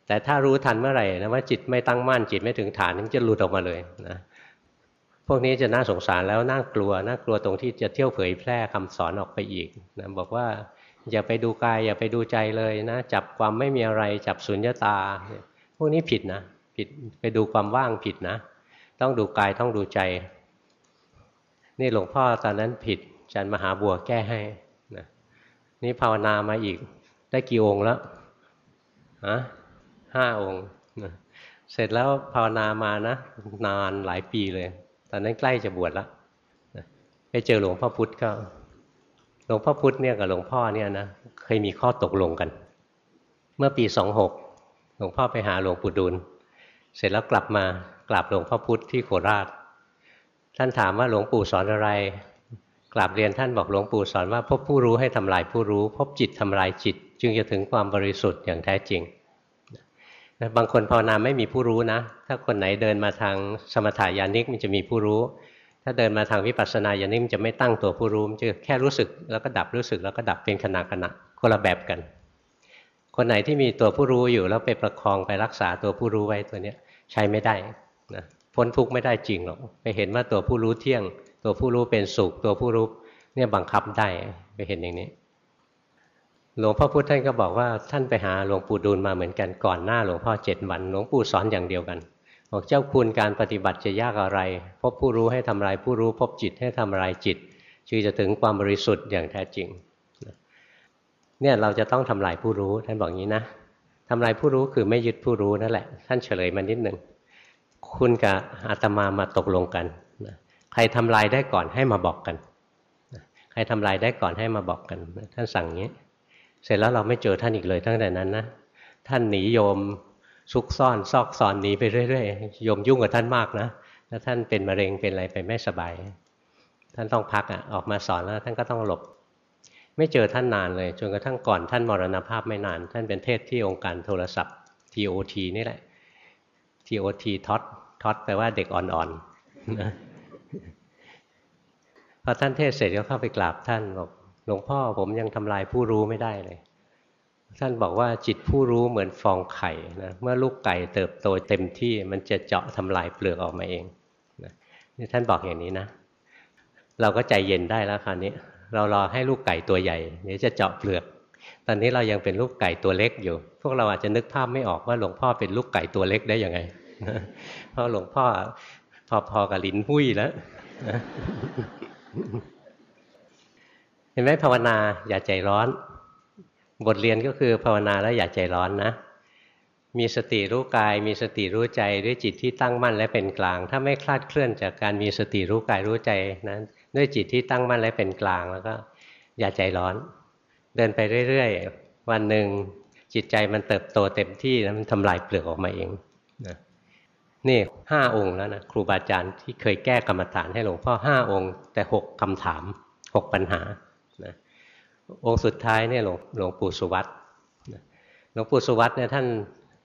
แต่ถ้ารู้ทันเมื่อไหร่นะว่าจิตไม่ตั้งมั่นจิตไม่ถึงฐานมันจะหลุดออกมาเลยนะ พวกนี้จะน่าสงสารแล้วน่ากลัวน่ากลัวตรงที่จะเที่ยวเผยแพร่คำสอนออกไปอีกนะบอกว่าอย่าไปดูกายอย่าไปดูใจเลยนะจับความไม่มีอะไรจับสุญญตา พวกนี้ผิดนะผิดไปดูความว่างผิดนะ ต้องดูกายต้องดูใจ นี่หลวงพ่อตอนนั้นผิดจันมหาบัวแก้ให้นะนี่ภาวนามาอีกได้กี่องค์แล้วฮะห้าองค์นะเสร็จแล้วภาวนามานะนานหลายปีเลย ตอนนั้นใกล้จะบวชแล้วไปเจอหลวงพ่อพุธก็ หลวงพ่อพุธเนี่ยกับหลวงพ่อเนี่ยนะเคยมีข้อตกลงกัน เมื่อปีสองหกหลวงพ่อไปหาหลวงปู่ดูลเสร็จแล้วกลับมากราบหลวงพ่อพุธที่โคราช ท่านถามว่าหลวงปู่สอนอะไรกราบเรียนท่านบอกหลวงปู่สอนว่าพบผู้รู้ให้ทำลายผู้รู้ พบจิตทำลายจิต จึงจะถึงความบริสุทธิ์อย่างแท้จริง บางคนภาวนาไม่มีผู้รู้นะ ถ้าคนไหนเดินมาทางสมถายานิกมันจะมีผู้รู้ ถ้าเดินมาทางวิปัสสนาญาณิกมันจะไม่ตั้งตัวผู้รู้มันจะแค่รู้สึกแล้วก็ดับรู้สึกแล้วก็ดับเป็นขณะขณะคนละแบบกัน คนไหนที่มีตัวผู้รู้อยู่แล้วไปประคองไปรักษาตัวผู้รู้ไว้ตัวเนี้ยใช้ไม่ได้นะพ้นทุกข์ไม่ได้จริงหรอกไปเห็นว่าตัวผู้รู้เที่ยง ตัวผู้รู้เป็นสุขตัวผู้รู้เนี่ยบังคับได้ไปเห็นอย่างนี้ หลวงพ่อพุธท่านก็บอกว่าท่านไปหาหลวงปู่ดูลมาเหมือนกันก่อนหน้าหลวงพ่อเจ็ดวันหลวงปู่สอนอย่างเดียวกันบอกเจ้าคุณการปฏิบัติจะยากอะไร พบผู้รู้ให้ทำลายผู้รู้พบจิตให้ทำลายจิตจึงจะถึงความบริสุทธิ์อย่างแท้จริงเนี่ยเราจะต้องทำลายผู้รู้ท่านบอกงี้นะทำลายผู้รู้คือไม่ยึดผู้รู้นั่นแหละ ท่านเฉลยมานิดหนึ่งคุณกับอาตมามาตกลงกันใครทำลายได้ก่อนให้มาบอกกัน ใครทำลายได้ก่อนให้มาบอกกัน ท่านสั่งงี้ เสร็จแล้วเราไม่เจอท่านอีกเลยตั้งแต่นั้นนะท่านหนีโยมซุกซ่อนซอกซอนหนีไปเรื่อยๆโยมยุ่งกับท่านมากนะถ้าท่านเป็นมะเร็งเป็นอะไรไปไม่สบาย ท่านต้องพักอะออกมาสอนแล้วท่านก็ต้องหลบ ไม่เจอท่านนานเลยจนกระทั่งก่อนท่านมรณภาพไม่นาน ท่านเป็นเทศที่องค์การโทรศัพท์ TOT นี่แหละ TOT ท็อตท็อตแปลว่าเด็กอ่อนๆพอท่านเทศเสร็จก็เข้าไปกราบท่านบอก หลวงพ่อผมยังทำลายผู้รู้ไม่ได้เลย ท่านบอกว่าจิตผู้รู้เหมือนฟองไข่นะเมื่อลูกไก่เติบโตเต็มที่มันจะเจาะทำลายเปลือกออกมาเองนะนี่ท่านบอกอย่างนี้นะ เราก็ใจเย็นได้แล้วคราวนี้ เรารอให้ลูกไก่ตัวใหญ่เดี๋ยวจะเจาะเปลือก ตอนนี้เรายังเป็นลูกไก่ตัวเล็กอยู่ พวกเราอาจจะนึกภาพไม่ออกว่าหลวงพ่อเป็นลูกไก่ตัวเล็กได้ยังไงเพราะหลวงพ่อพอๆกับลิ้นหุ้ยแล้ว ห็นไหมภาวนาอย่าใจร้อน บทเรียนก็คือภาวนาแล้วอย่าใจร้อนนะ มีสติรู้กาย มีสติรู้ใจด้วยจิตที่ตั้งมั่นและเป็นกลาง ถ้าไม่คลาดเคลื่อนจากการมีสติรู้กายรู้ใจนั้น ด้วยจิตที่ตั้งมั่นและเป็นกลางแล้วก็ อย่าใจร้อน เดินไปเรื่อยๆ วันหนึ่งจิตใจมันเติบโตเต็มที่แล้วมันทำลายเปลือกออกมาเองนะนี่ห้าองค์แล้วนะครูบาอาจารย์ที่เคยแก้กรรมฐานให้หลวงพ่อห้าองค์ แต่หกคำถามหกปัญหา องค์สุดท้ายเนี่ยหลวงหลวงปู่สุวัตหลวงปู่สุวัตเนี่ยท่าน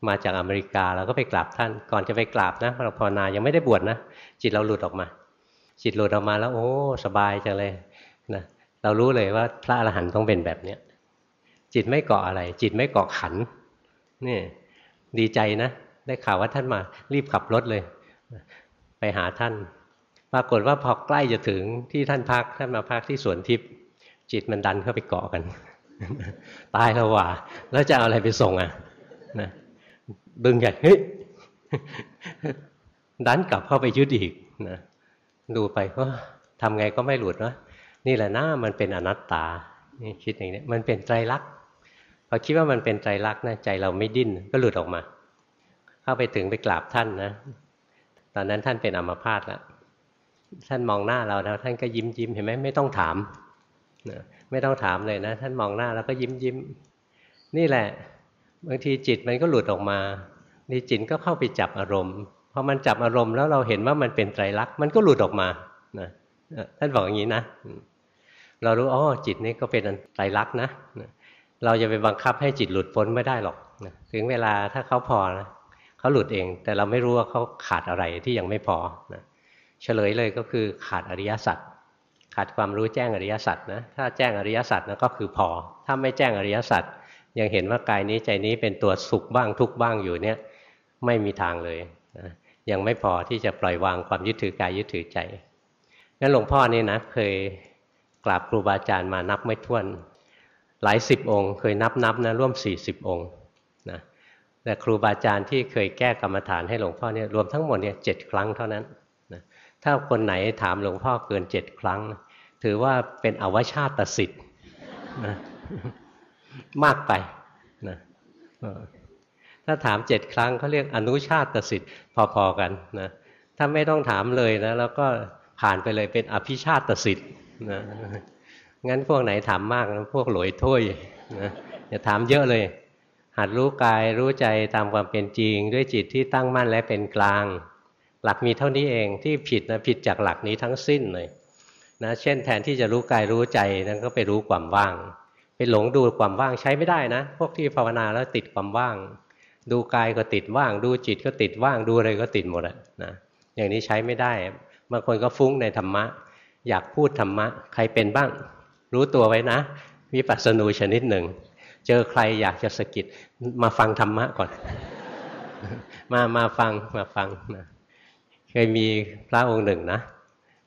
มาจากอเมริกาเราก็ไปกราบท่าน ก่อนจะไปกราบนะเราภาวนายังไม่ได้บวชนะ จิตเราหลุดออกมา จิตหลุดออกมาแล้ว โอ้ สบายจังเลยนะเรารู้เลยว่าพระอรหันต์ต้องเป็นแบบเนี้ยจิตไม่เกาะอะไร จิตไม่เกาะขันนี่ดีใจนะ ได้ข่าวว่าท่านมา รีบขับรถเลย ไปหาท่าน ปรากฏว่าพอใกล้จะถึงที่ท่านพักท่านมาพักที่สวนทิพย์ จิตมันดันเข้าไปเกาะกัน ตายแล้วว่า แล้วจะเอาอะไรไปส่งอะนะดึงใหญ่เฮ้ยดันกลับเข้าไปยึดอีกนะดูไปก็ทำไงก็ไม่หลุดนะนี่แหละนะมันเป็นอนัตตานี่คิดอย่างนี้มันเป็นไตรลักษณ์พอคิดว่ามันเป็นไตรลักษณ์นะใจเราไม่ดิ้นก็หลุดออกมา เข้าไปถึงไปกราบท่านนะ ตอนนั้นท่านเป็นอัมพาตแล้วท่านมองหน้าเราแล้ว ท่านก็ยิ้มยิ้มเห็นไหมไม่ต้องถาม นะไม่ต้องถามเลยนะ ท่านมองหน้าแล้วก็ยิ้มยิ้มนี่แหละ บางทีจิตมันก็หลุดออกมานี่จิตก็เข้าไปจับอารมณ์พอมันจับอารมณ์แล้วเราเห็นว่ามันเป็นไตรลักษณ์มันก็หลุดออกมานะท่านบอกอย่างนี้นะ เรารู้อ๋อจิตนี้ก็เป็นไตรลักษณ์นะเราจะไปบังคับให้จิตหลุดพ้นไม่ได้หรอกถึงเวลาถ้าเขาพอนะเขาหลุดเอง แต่เราไม่รู้ว่าเขาขาดอะไรที่ยังไม่พอนะเฉลยเลยก็คือขาดอริยสัจ ขาดความรู้แจ้งอริยสัจนะถ้าแจ้งอริยสัจนะก็คือพอ ถ้าไม่แจ้งอริยสัจยังเห็นว่ากายนี้ใจนี้เป็นตัวสุขบ้างทุกบ้างอยู่เนี่ยไม่มีทางเลยนะยังไม่พอที่จะปล่อยวางความยึดถือกายยึดถือใจงั้นหลวงพ่อนี่นะเคยกราบครูบาอาจารย์มานับไม่ถ้วน หลายสิบองค์ เคยนับนับนะร่วมสี่สิบองค์นะแต่ครูบาอาจารย์ที่เคยแก้กรรมฐานให้หลวงพ่อเนี่ยรวมทั้งหมดเนี่ยเจ็ดครั้งเท่านั้น ถ้าคนไหนถามหลวงพ่อเกินเจ็ดครั้ง ถือว่าเป็นอวชาตสิทธิ์มากไปนะถ้าถามเจ็ดครั้งเขาเรียกอนุชาตสิทธิ์พอๆกันนะถ้าไม่ต้องถามเลยนะแล้วก็ผ่านไปเลยเป็นอภิชาตสิทธิ์นะงั้นพวกไหนถามมากนะพวกหลอยถ้วยนะอย่าถามเยอะเลย หัดรู้กายรู้ใจตามความเป็นจริง ด้วยจิตที่ตั้งมั่นและเป็นกลาง หลักมีเท่านี้เองที่ผิดนะผิดจากหลักนี้ทั้งสิ้นเลยนะเช่นแทนที่จะรู้กายรู้ใจนั้นก็ไปรู้ความว่าง ไปหลงดูความว่างใช้ไม่ได้นะ พวกที่ภาวนาแล้วติดความว่าง ดูกายก็ติดว่าง ดูจิตก็ติดว่างดูอะไรก็ติดหมดอะนะอย่างนี้ใช้ไม่ได้บางคนก็ฟุ้งในธรรมะ อยากพูดธรรมะ ใครเป็นบ้าง รู้ตัวไว้นะวิปัสสนูชนิดหนึ่ง เจอใครอยากจะสกิดมาฟังธรรมะก่อน มามาฟังมาฟังนะ เคยมีพระองค์หนึ่งนะ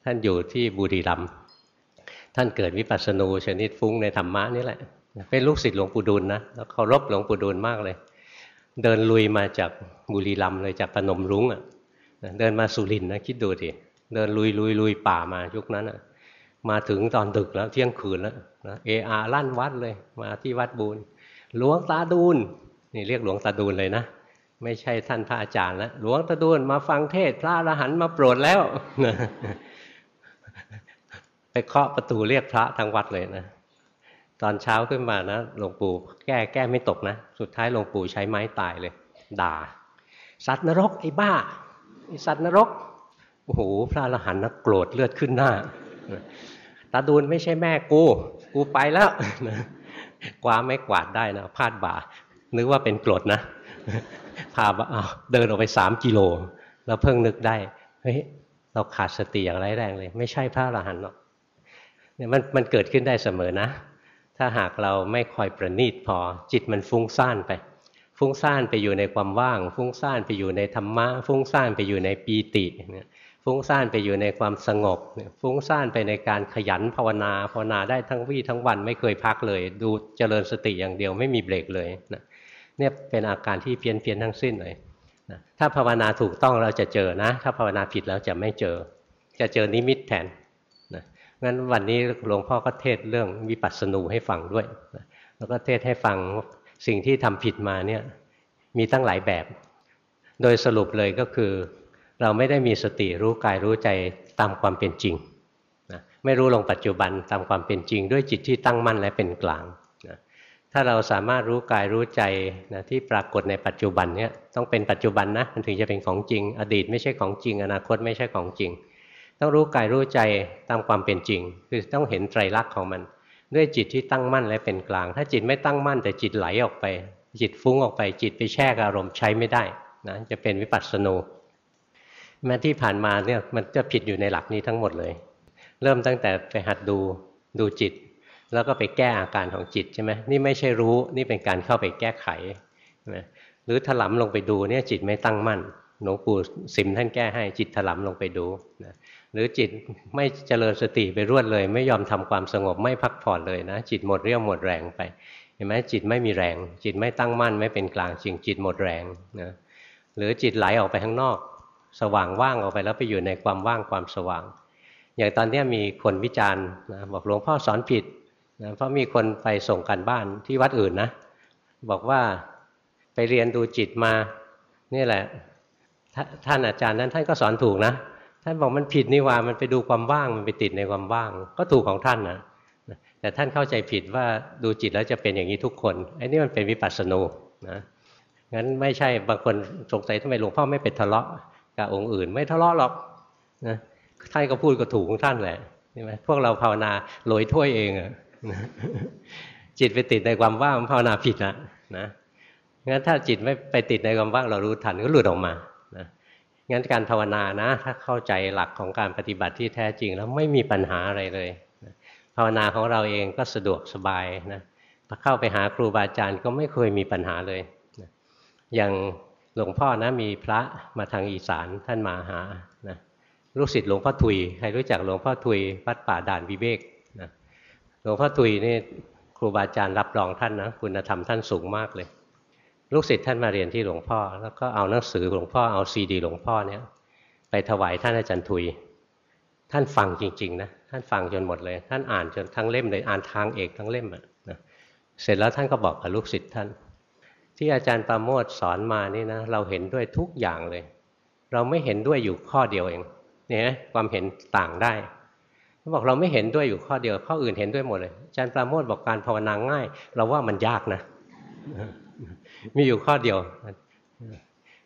ท่านอยู่ที่บุรีรัมย์ท่านเกิดวิปัสสนูชนิดฟุ้งในธรรมะนี่แหละ เป็นลูกศิษย์หลวงปู่ดูลนะแล้วเคารพหลวงปู่ดูลมากเลย เดินลุยมาจากบุรีรัมย์เลยจากปนมรุ้งอะเดินมาสุรินนะคิดดูดิเดินลุยลุยลุยป่ามายุคนั้นอะมาถึงตอนดึกแล้วเที่ยงคืนแล้วนะเออาลั่นวัดเลย มาที่วัดบูนหลวงตาดูลนี่เรียกหลวงตาดูลเลยนะ ไม่ใช่ท่านพระอาจารย์แล้วหลวงตาดูลมาฟังเทศพระอรหันต์มาโปรดแล้วไปเคาะประตูเรียกพระทางวัดเลยนะตอนเช้าขึ้นมานะหลวงปู่แก้แก้ไม่ตกนะ สุดท้ายหลวงปู่ใช้ไม้ตายเลย ด่า สัตว์นรกไอ้บ้าไอ้สัตว์นรกโอ้โหพระอรหันต์นะโกรธเลือดขึ้นหน้าตาดูลไม่ใช่แม่กู กูไปแล้วกวาไม่กวาดได้นะพาดบ่านึกว่าเป็นกรดนะ พาเอาเดินออกไปสามกิโลแล้วเพิ่งนึกได้เฮ้ยเราขาดสติอย่างไรแรงเลย ไม่ใช่พระอรหันต์หรอกเนี่ยมันมันเกิดขึ้นได้เสมอนะ ถ้าหากเราไม่คอยประณีตพอจิตมันฟุ้งซ่านไป ฟุ้งซ่านไปอยู่ในความว่าง ฟุ้งซ่านไปอยู่ในธรรมะ ฟุ้งซ่านไปอยู่ในปีติฟุ้งซ่านไปอยู่ในความสงบ ฟุ้งซ่านไปในการขยันภาวนาภาวนาได้ทั้งวี่ทั้งวันไม่เคยพักเลย ดูเจริญสติอย่างเดียวไม่มีเบรกเลยนะ เนี่ยเป็นอาการที่เพี้ยนเพียนทั้งสิ้นเลยนะถ้าภาวนาถูกต้องเราจะเจอนะ ถ้าภาวนาผิดแล้วจะไม่เจอ จะเจอนิมิตแทนงั้นวันนี้หลวงพ่อก็เทศเรื่องวิปัสสนูให้ฟังด้วยแล้วก็เทศให้ฟังสิ่งที่ทำผิดมาเนี่ยมีตั้งหลายแบบ โดยสรุปเลยก็คือ เราไม่ได้มีสติรู้กายรู้ใจตามความเป็นจริงนะไม่รู้ลงปัจจุบันตามความเป็นจริง ด้วยจิตที่ตั้งมั่นและเป็นกลาง ถ้าเราสามารถรู้กายรู้ใจนะที่ปรากฏในปัจจุบันเนี่ยต้องเป็นปัจจุบันนะมันถึงจะเป็นของจริง อดีตไม่ใช่ของจริง อนาคตไม่ใช่ของจริง ต้องรู้กายรู้ใจตามความเป็นจริง คือต้องเห็นไตรลักษณ์ของมัน ด้วยจิตที่ตั้งมั่นและเป็นกลาง ถ้าจิตไม่ตั้งมั่นแต่จิตไหลออกไป จิตฟุ้งออกไป จิตไปแช่อารมณ์ใช้ไม่ได้นะจะเป็นวิปัสสนูแม้ที่ผ่านมาเนี่ยมันจะผิดอยู่ในหลักนี้ทั้งหมดเลย เริ่มตั้งแต่ไปหัดดูดูจิต แล้วก็ไปแก้อาการของจิตใช่ไหมนี่ไม่ใช่รู้นี่เป็นการเข้าไปแก้ไขหรือถลำลงไปดูเนี่ยจิตไม่ตั้งมั่นหลวงปู่สิมท่านแก้ให้จิตถลำลงไปดูนะหรือจิตไม่เจริญสติไปรวดเลย ไม่ยอมทำความสงบไม่พักผ่อนเลยนะจิตหมดเรี่ยวหมดแรงไปเห็นไหมจิตไม่มีแรง จิตไม่ตั้งมั่นไม่เป็นกลางจริงจิตหมดแรงนะหรือจิตไหลออกไปข้างนอก สว่างว่างออกไปแล้วไปอยู่ในความว่างความสว่าง อย่างตอนนี้มีคนวิจารณ์นะบอกหลวงพ่อสอนผิด นะเพราะมีคนไปส่งกันบ้านที่วัดอื่นนะ บอกว่าไปเรียนดูจิตมานี่แหละท่านอาจารย์นั้นท่านก็สอนถูกนะ ท่านบอกมันผิดนี่ว่ามันไปดูความว่างมันไปติดในความว่าง ก็ถูกของท่านนะแต่ท่านเข้าใจผิดว่าดูจิตแล้วจะเป็นอย่างนี้ทุกคนไอ้นี่มันเป็นวิปัสสนูนะงั้นไม่ใช่บางคนสงสัยทำไมหลวงพ่อไม่ไปทะเลาะกับองค์อื่น ไม่ทะเลาะหรอกนะท่านก็พูดก็ถูกของท่านแหละใช่ไหมพวกเราภาวนาลอยถ้วยเองอะ จิตไปติดในความว่างภาวนาผิดนะนะงั้นถ้าจิตไม่ไปติดในความว่างเรารู้ทันก็หลุดออกมานะงั้นการภาวนานะ ถ้าเข้าใจหลักของการปฏิบัติที่แท้จริงแล้วไม่มีปัญหาอะไรเลยภาวนาของเราเองก็สะดวกสบายนะเข้าไปหาครูบาอาจารย์ก็ไม่เคยมีปัญหาเลยนะอย่างหลวงพ่อนะมีพระมาทางอีสานท่านมาหานะลูกศิษย์หลวงพ่อทุยใครรู้จักหลวงพ่อทุยวัดป่าด่านวิเวก ลวงพ่อทุยนี่ครูบาอาจารย์รับรองท่านนะคุณธรรมท่านสูงมากเลย ลูกศิษย์ท่านมาเรียนที่หลวงพ่อ แล้วก็เอาหนังสือหลวงพ่อเอาซีดีหลวงพ่อเนี่ยไปถวายท่านอาจารย์ทุย ท่านฟังจริงๆนะท่านฟังจนหมดเลย ท่านอ่านจนทั้งเล่มเลยอ่านทางเอกทั้งเล่มอะนะเสร็จแล้วท่านก็บอกกับลูกศิษย์ท่าน ที่อาจารย์ประโมทสอนมานี่นะเราเห็นด้วยทุกอย่างเลย เราไม่เห็นด้วยอยู่ข้อเดียวเองเนี่ยความเห็นต่างได้ บอกเราไม่เห็นด้วยอยู่ข้อเดียวข้ออื่นเห็นด้วยหมดเลยอาจารย์ประโมทบอกการภาวนาง่าย เราว่ามันยากนะ มีอยู่ข้อเดียว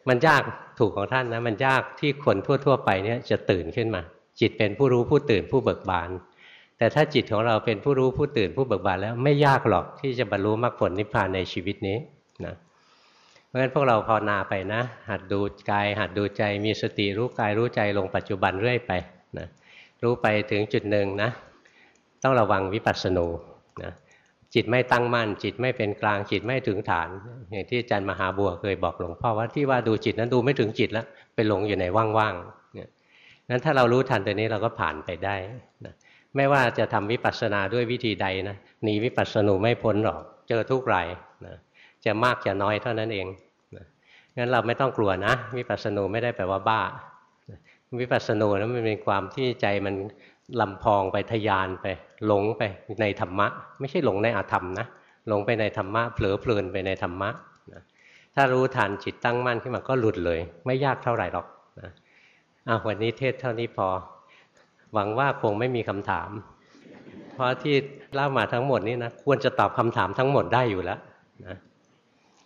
มันยากถูกของท่านนะ มันยากที่คนทั่ว ๆ ไปเนี่ยจะตื่นขึ้นมา จิตเป็นผู้รู้ผู้ตื่นผู้เบิกบาน แต่ถ้าจิตของเราเป็นผู้รู้ผู้ตื่นผู้เบิกบานแล้วไม่ยากหรอกที่จะบรรลุมรรคผลนิพพานในชีวิตนี้นะเพราะฉะนั้นพวกเราภาวนาไปนะ หัดดูกาย หัดดูใจมีสติรู้กายรู้ใจลงปัจจุบันเรื่อยไปนะ รู้ไปถึงจุดหนึ่งนะ ต้องระวังวิปัสสนูนะจิตไม่ตั้งมั่น จิตไม่เป็นกลางจิตไม่ถึงฐาน อย่างที่อาจารย์มหาบัวเคยบอกหลวงพ่อว่าที่ว่าดูจิตนั้นดูไม่ถึงจิตแล้วไปหลงอยู่ในว่างๆนั้นถ้าเรารู้ทันตัวนี้เราก็ผ่านไปได้นะไม่ว่าจะทำวิปัสสนาด้วยวิธีใดนะหนีวิปัสสนูไม่พ้นหรอกเจอทุกไรนะจะมากจะน้อยเท่านั้นเองนะงั้นเราไม่ต้องกลัวนะวิปัสสนูไม่ได้แปลว่าบ้า วิปัสสนูนั้นมันเป็นความที่ใจมันลำพองไปทยานไป หลงไปในธรรมะ ไม่ใช่หลงในอาธรรมนะหลงไปในธรรมะเผลอเพลินไปในธรรมะนะถ้ารู้ทันจิตตั้งมั่นขึ้นมาก็หลุดเลย ไม่ยากเท่าไหร่หรอกนะอาวันนี้เทศเท่านี้พอ หวังว่าคงไม่มีคำถาม เพราะที่เล่ามาทั้งหมดนี้นะควรจะตอบคำถามทั้งหมดได้อยู่แล้วนะ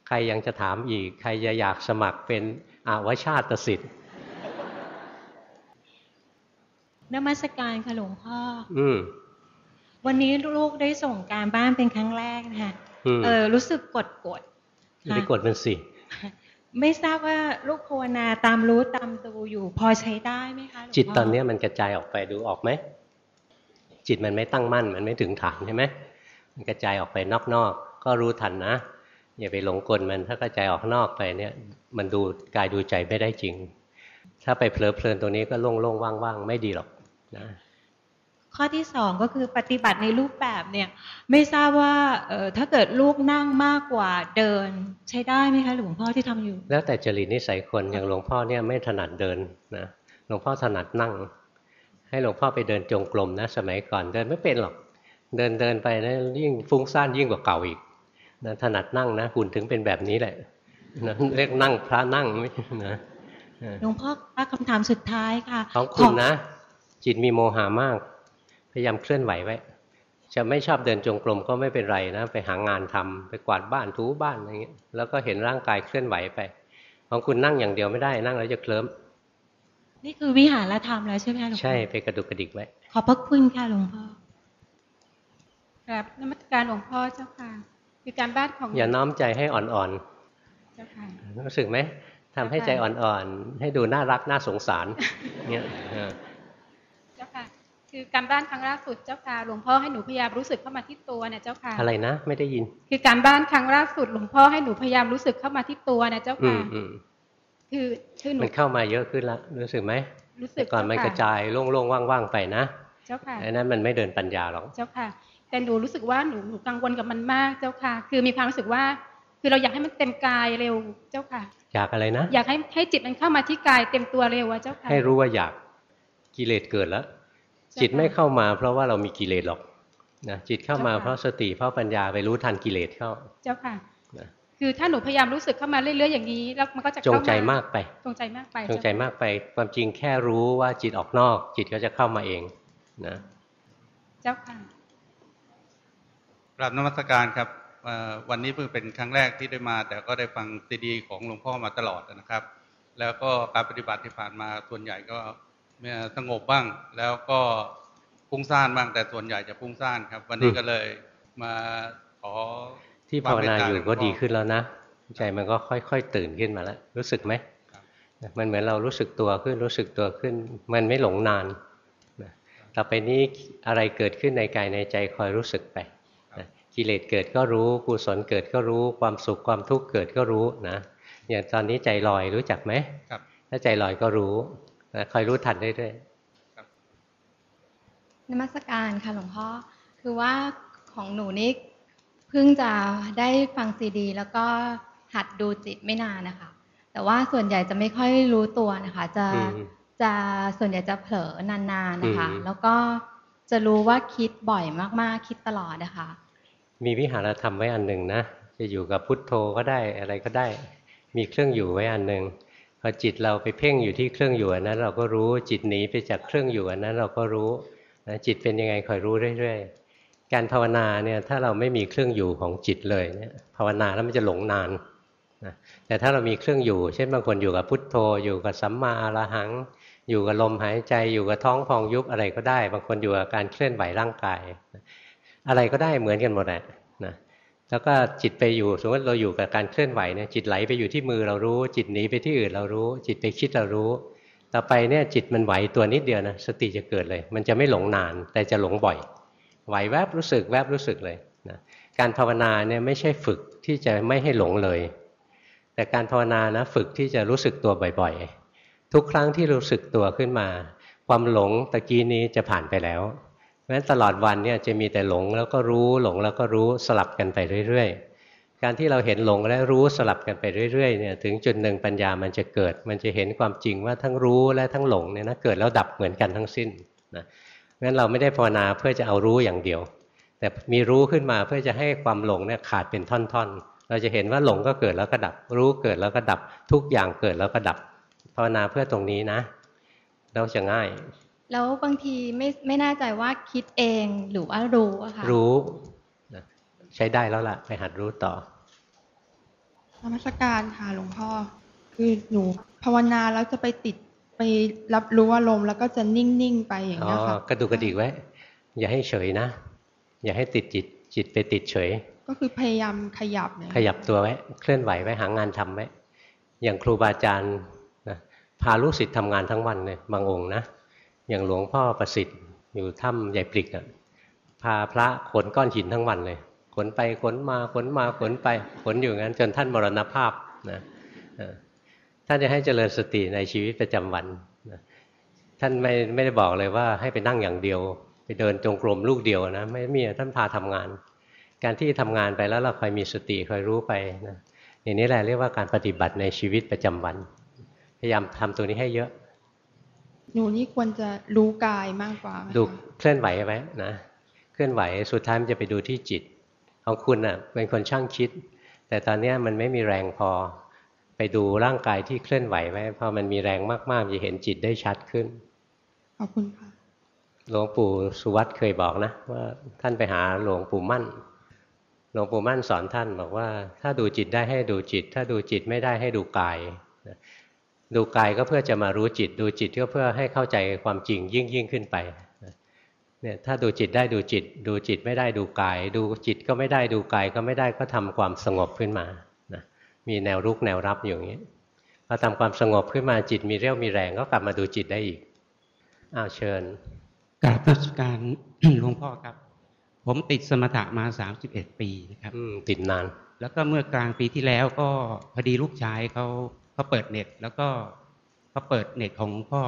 ใครยังจะถามอีก ใครจะอยากสมัครเป็นอาวชาติสิทธิ์ นมัสการค่ะหลวงพ่อ อืมวันนี้ลูกได้ส่งการบ้านเป็นครั้งแรกนะคะเออ รู้สึกกดกดไม่กดมันสิไม่ทราบว่าลูกภาวนาตามรู้ตามดูอยู่พอใช้ได้ไหมคะจิตตอนนี้มันกระจายออกไปดูออกไหมจิตมันไม่ตั้งมั่นมันไม่ถึงฐานใช่ไหมมันกระจายออกไปนอกๆก็รู้ทันนะอย่าไปหลงกลมันถ้ากระจายออกนอกไปเนี่ย มันดูกายดูใจไม่ได้จริง ถ้าไปเพลิดเพลินตรงนี้ก็โล่งๆว่างๆไม่ดีหรอก นะข้อที่สองก็คือปฏิบัติในรูปแบบเนี่ย ไม่ทราบว่าเออถ้าเกิดลูกนั่งมากกว่าเดินใช้ได้ไหมคะหลวงพ่อที่ทำอยู่ แล้วแต่จริตนิสัยคนอย่างหลวงพ่อเนี่ยไม่ถนัดเดินนะหลวงพ่อถนัดนั่ง ให้หลวงพ่อไปเดินจงกรมนะสมัยก่อนเดินไม่เป็นหรอกเดินเดินไปนะยิ่งฟุ้งซ่านยิ่งกว่าเก่าอีกนะถนัดนั่งนะหุ่นถึงเป็นแบบนี้แหละนะเรียกนั่งพระนั่งไม่นะหลวงพ่อคำถามสุดท้ายค่ะของคุณนะ จิตมีโมหามาก พยายามเคลื่อนไหวไว้ จะไม่ชอบเดินจงกรมก็ไม่เป็นไรนะ ไปหางานทำไปกวาดบ้านทูบ้านอะไรเงี้ยแล้วก็เห็นร่างกายเคลื่อนไหวไป ของคุณนั่งอย่างเดียวไม่ได้นั่งแล้วจะเคลิ้มนี่คือวิหารธรรมแล้วใช่ไหมหลวงพ่อใช่ไปกระดุกกระดิกไว้ขอบพระคุณค่ะหลวงพ่อครับนมัสการหลวงพ่อเจ้าค่ะคือการบ้านของอย่าน้อมใจให้อ่อนๆเจ้าค่ะรู้สึกไหมทำให้ใจอ่อนๆ ให้ดูน่ารักน่าสงสารเนี่ย คือการบ้านครั้งล่าสุดเจ้าค่ะหลวงพ่อให้หนูพยายามรู้สึกเข้ามาที่ตัวเนี่ยเจ้าค่ะอะไรนะ ไม่ได้ยิน คือการบ้านครั้งล่าสุดหลวงพ่อให้หนูพยายามรู้สึกเข้ามาที่ตัวนะเจ้าค่ะคืคือคือหนูมันเข้ามาเยอะขึ้นแล้วรู้สึกไหมรู้สึแต่กก่อนมันกเจ้าระค่ะจายโล่งๆว่างๆไปนะเจ้าค่ะอันนั้นมันไม่เดินปัญญาหรอกเจ้าค่ะ แต่หนูรู้สึกว่าหนูหนูกังวลกับมันมากเจ้าค่ะ คือมีความรู้สึกว่า คือเราอยากให้มันเต็มกายเร็วเจ้าค่ะ อยากอะไรนะ อยากให้ให้จิตมันเข้ามาที่กายเต็มตัวเร็วอะเจ้าค่ะให้รู้ว่าอยากกิเลสเกิดแล้วเจ้าค่ะจิตไม่เข้ามา เพราะว่าเรามีกิเลสหรอกนะจิตเข้ามาเจ้าค่ะเพราะสติเพราะปัญญาไปรู้ทันกิเลสเข้า เจ้าค่ะนะคือถ้าหนูพยายามรู้สึกเข้ามาเรื่อยๆอย่างนี้แล้วมันก็จะจเข้างใจมากไป จงใจมากไปจงใจมากไป ความจริงแค่รู้ว่าจิตออกนอก จิตก็จะเข้ามาเองนะเจ้าค่ะกราบนมัสการครับเอ่อวันนี้เพิ่งเป็นครั้งแรกที่ได้มา แต่ก็ได้ฟังซีดี ของหลวงพ่อมาตลอดนะครับ แล้วก็การปฏิบัติที่ผ่านมาส่วนใหญ่ก็ สงบบ้าง แล้วก็ฟุ้งซ่านบ้างแต่ส่วนใหญ่จะฟุ้งซ่านครับ วันนี้ก็เลยมาขอที่ภาวนาอยู่ก็ดีนขึ้นแล้วนะ ใจมันก็ค่อย ๆ ตื่นขึ้นมาแล้ว รู้สึกไหมครับมันเหมือนเรารู้สึกตัวขึ้นรู้สึกตัวขึ้น มันไม่หลงนานนะต่อไปนี้อะไรเกิดขึ้นในกายในใจคอยรู้สึกไปนะกิเลสเกิดก็รู้กุศลเกิดก็รู้ความสุขความทุกข์เกิดก็รู้นะอย่างตอนนี้ใจลอยรู้จักไหมครับถ้าใจลอยก็รู้ นะคอยรู้ทันเรื่อยนมัสการค่ะหลวงพ่อ คือว่าของหนูนี่เพิ่งจะได้ฟังซีดี แล้วก็หัดดูจิตไม่นานนะคะ แต่ว่าส่วนใหญ่จะไม่ค่อยรู้ตัวนะคะ จะอืมจะส่วนใหญ่จะเผลอนานๆนะคะอืมแล้วก็จะรู้ว่าคิดบ่อยมากๆ คิดตลอดนะคะๆมีวิหารธรรมไว้อันหนึ่งนะ จะอยู่กับพุทโธก็ได้อะไรก็ได้ มีเครื่องอยู่ไว้อันหนึ่ง พอจิตเราไปเพ่งอยู่ที่เครื่องอยู่อันนั้น เราก็รู้จิตหนีไปจากเครื่องอยู่อันนั้นเราก็รู้นะจิตเป็นยังไงคอยรู้เรื่อยๆการภาวนาเนี่ยถ้าเราไม่มีเครื่องอยู่ของจิตเลยเนี่ยภาวนาแล้วมันจะหลงนานนะแต่ถ้าเรามีเครื่องอยู่ เช่นบางคนอยู่กับพุทโธ อยู่กับสัมมาอรหัง อยู่กับลมหายใจอยู่กับท้องพองยุบอะไรก็ได้ บางคนอยู่กับการเคลื่อนไหวร่างกาย อะไรก็ได้เหมือนกันหมดแหละนะ แล้วก็จิตไปอยู่ สมมติเราอยู่กับการเคลื่อนไหวเนี่ยจิตไหลไปอยู่ที่มือเรารู้ จิตหนีไปที่อื่นเรารู้ จิตไปคิดเรารู้ ต่อไปเนี่ยจิตมันไหวตัวนิดเดียวนะสติจะเกิดเลย มันจะไม่หลงนาน แต่จะหลงบ่อย ไหวแวบรู้สึกแวบรู้สึกเลยนะการภาวนาเนี่ยไม่ใช่ฝึกที่จะไม่ให้หลงเลย แต่การภาวนานะฝึกที่จะรู้สึกตัวบ่อยๆ ทุกครั้งที่รู้สึกตัวขึ้นมา ความหลงตะกี้นี้จะผ่านไปแล้ว เพราะฉะนั้นตลอดวันเนี่ยจะมีแต่หลงแล้วก็รู้หลงแล้วก็รู้สลับกันไปเรื่อย ๆ การที่เราเห็นหลงและรู้สลับกันไปเรื่อยๆเนี่ยถึงจุดหนึ่งปัญญามันจะเกิด มันจะเห็นความจริงว่าทั้งรู้และทั้งหลงเนี่ยนะเกิดแล้วดับเหมือนกันทั้งสิ้นนะงั้นเราไม่ได้ภาวนาเพื่อจะเอารู้อย่างเดียว แต่มีรู้ขึ้นมาเพื่อจะให้ความหลงเนี่ยขาดเป็นท่อนๆ เราจะเห็นว่าหลงก็เกิดแล้วก็ดับ รู้เกิดแล้วก็ดับทุกอย่างเกิดแล้วก็ดับภาวนาเพื่อตรงนี้นะแล้วจะง่าย แล้วบางทีไม่ไม่แน่ใจว่าคิดเองหรือว่ารู้อะค่ะรู้นะใช้ได้แล้วล่ะ ไปหัดรู้ต่อนมัสการค่ะหลวงพ่อ คือหนูภาวนาแล้วจะไปติดไปรับรู้อารมณ์แล้วก็จะนิ่ง ๆ ไปอย่างอ๋อเงี้ยค่ะกระดุกกระดิกไว้ อย่าให้เฉยนะ อย่าให้ติดจิตจิตไปติดเฉย ก็คือพยายามขยับเนี่ยขยับตัวไว้ เคลื่อนไหวไว้หางานทำไว้อย่างครูบาอาจารย์นะพาลูกศิษย์ทำงานทั้งวันเลยบางองค์นะ อย่างหลวงพ่อประสิทธิ์อยู่ถ้ำใหญ่ปลิกอะพาพระขนก้อนหินทั้งวันเลยขนไปขนมาขนมาขนไปขนอยู่งั้น จนท่านมรณภาพนะท่านจะให้เจริญสติในชีวิตประจำวันนะท่านไม่ไม่ได้บอกเลยว่าให้ไปนั่งอย่างเดียว ไปเดินจงกรมลูกเดียวนะไม่มีท่านพาทำงาน การที่ทำงานไปแล้วเราคอยมีสติคอยรู้ไปนะอย่างนี้แหละเรียกว่าการปฏิบัติในชีวิตประจำวัน พยายามทำตัวนี้ให้เยอะ หนูนี่ควรจะรู้กายมากกว่าไหมคะดูเคลื่อนไหวไว้นะเคลื่อนไหวสุดท้ายมันจะไปดูที่จิตของคุณอะเป็นคนช่างคิด แต่ตอนเนี้ยมันไม่มีแรงพอไปดูร่างกายที่เคลื่อนไหวไว้พอมันมีแรงมากๆจะเห็นจิตได้ชัดขึ้นขอบคุณค่ะหลวงปู่สุวัตเคยบอกนะว่าท่านไปหาหลวงปู่มั่นหลวงปู่มั่นสอนท่านบอกว่า ถ้าดูจิตได้ให้ดูจิต ถ้าดูจิตไม่ได้ให้ดูกายนะ ดูกายก็เพื่อจะมารู้จิต ดูจิตก็เพื่อให้เข้าใจความจริงยิ่งยิ่งขึ้นไปนะเนี่ยถ้าดูจิตได้ดูจิต ดูจิตไม่ได้ดูกาย ดูจิตก็ไม่ได้ดูกายก็ไม่ได้ก็ทำความสงบขึ้นมานะมีแนวรุกแนวรับอยู่อย่างนี้พอทำความสงบขึ้นมาจิตมีเรี่ยวมีแรงก็กลับมาดูจิตได้อีกอ้าวเชิญกราบนมัสการหลวงพ่อครับ ผมติดสมถะมา31ปีนะครับอืมติดนาน แล้วก็เมื่อกลางปีที่แล้วก็พอดีลูกชายเขา พอเปิดเน็ตแล้วก็พอเปิดเน็ตของพ่อ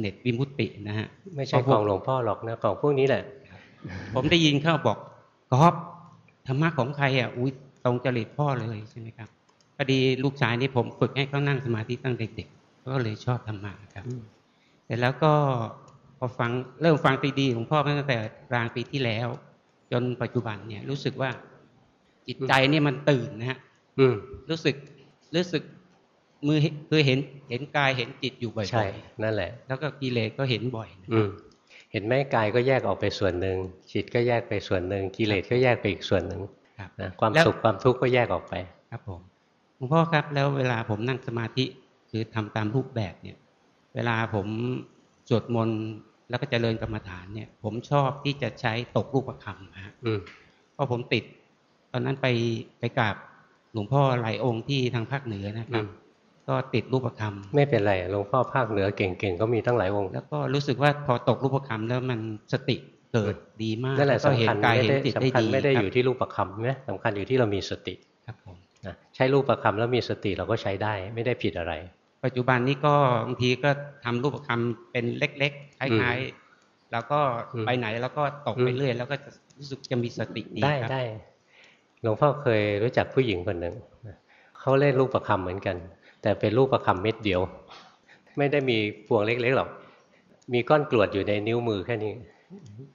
เน็ตวิมุตตินะฮะไม่ใช่ของหลวงพ่อหรอกนะของพวกนี้แหละ ผมได้ยินเขาบอกกอบธรรมะของใครอะอุ้ยตรงจริตพ่อเลยใช่ไหมครับพอดีลูกชายนี่ผมฝึกให้เขานั่งสมาธิตั้งเด็กๆก็เลยชอบธรรมะครับเสร็จแล้วก็พอฟังเริ่มฟังตีดีหลวงพ่อตั้งแต่กลางปีที่แล้ว จนปัจจุบันเนี่ยรู้สึกว่าจิตใจเนี่ยมันตื่นนะฮะอืมรู้สึกรู้สึก มือคือเห็นเห็นกายเห็นจิตอยู่บ่อยๆใช่นั่นแหละ แล้วก็กิเลสก็เห็นบ่อยนะอืมเห็นไหมกายก็แยกออกไปส่วนหนึ่งจิตก็แยกไปส่วนหนึ่งกิเลสก็แยกไปอีกส่วนหนึ่งครับนะความแล้วสุขความทุกข์ก็แยกออกไป ครับผมหลวงพ่อครับแล้วเวลาผมนั่งสมาธิคือทำตามรูปแบบเนี่ย เวลาผมสวดมนต์แล้วก็เจริญกรรมฐานเนี่ย ผมชอบที่จะใช้ตกรูปคำนะฮะอืมเพราะผมติด ตอนนั้นไปไปกราบหลวงพ่อหลายองค์ที่ทางภาคเหนือนะคอืรับม ก็ติดรูปคำไม่เป็นไรหลวงพ่อภาคเหนือเก่งๆก็มีตั้งหลายองค์แล้วก็รู้สึกว่าพอตกรูปคำแล้วมันสติเกิดดีมากนั่นแหละวก็เห็สำนคัญกายไม่เห็นได้จิตได้สำคัญดีไม่ได้ครับอยู่ที่รูปคำนะสำคัญอยู่ที่เรามีสติครับผมนะใช้รูปคำแล้วมีสติเราก็ใช้ได้ไม่ได้ผิดอะไร ปัจจุบันนี้ก็บางทีก็ทำรูปคำเป็นเล็กๆคล้ายๆแล้วก็อืมไปไหนแล้วก็ตกไปอืมเรื่อย แล้วก็จะรู้สึกจะมีสติดีได้ครับได้หลวงพ่อเคยรู้จักผู้หญิงคนหนึ่งนะเขาเล่นรูปคำเหมือนกัน แต่เป็นรูปคำเม็ดเดียว ไม่ได้มีพวงเล็กๆหรอก มีก้อนกรวดอยู่ในนิ้วมือแค่นี้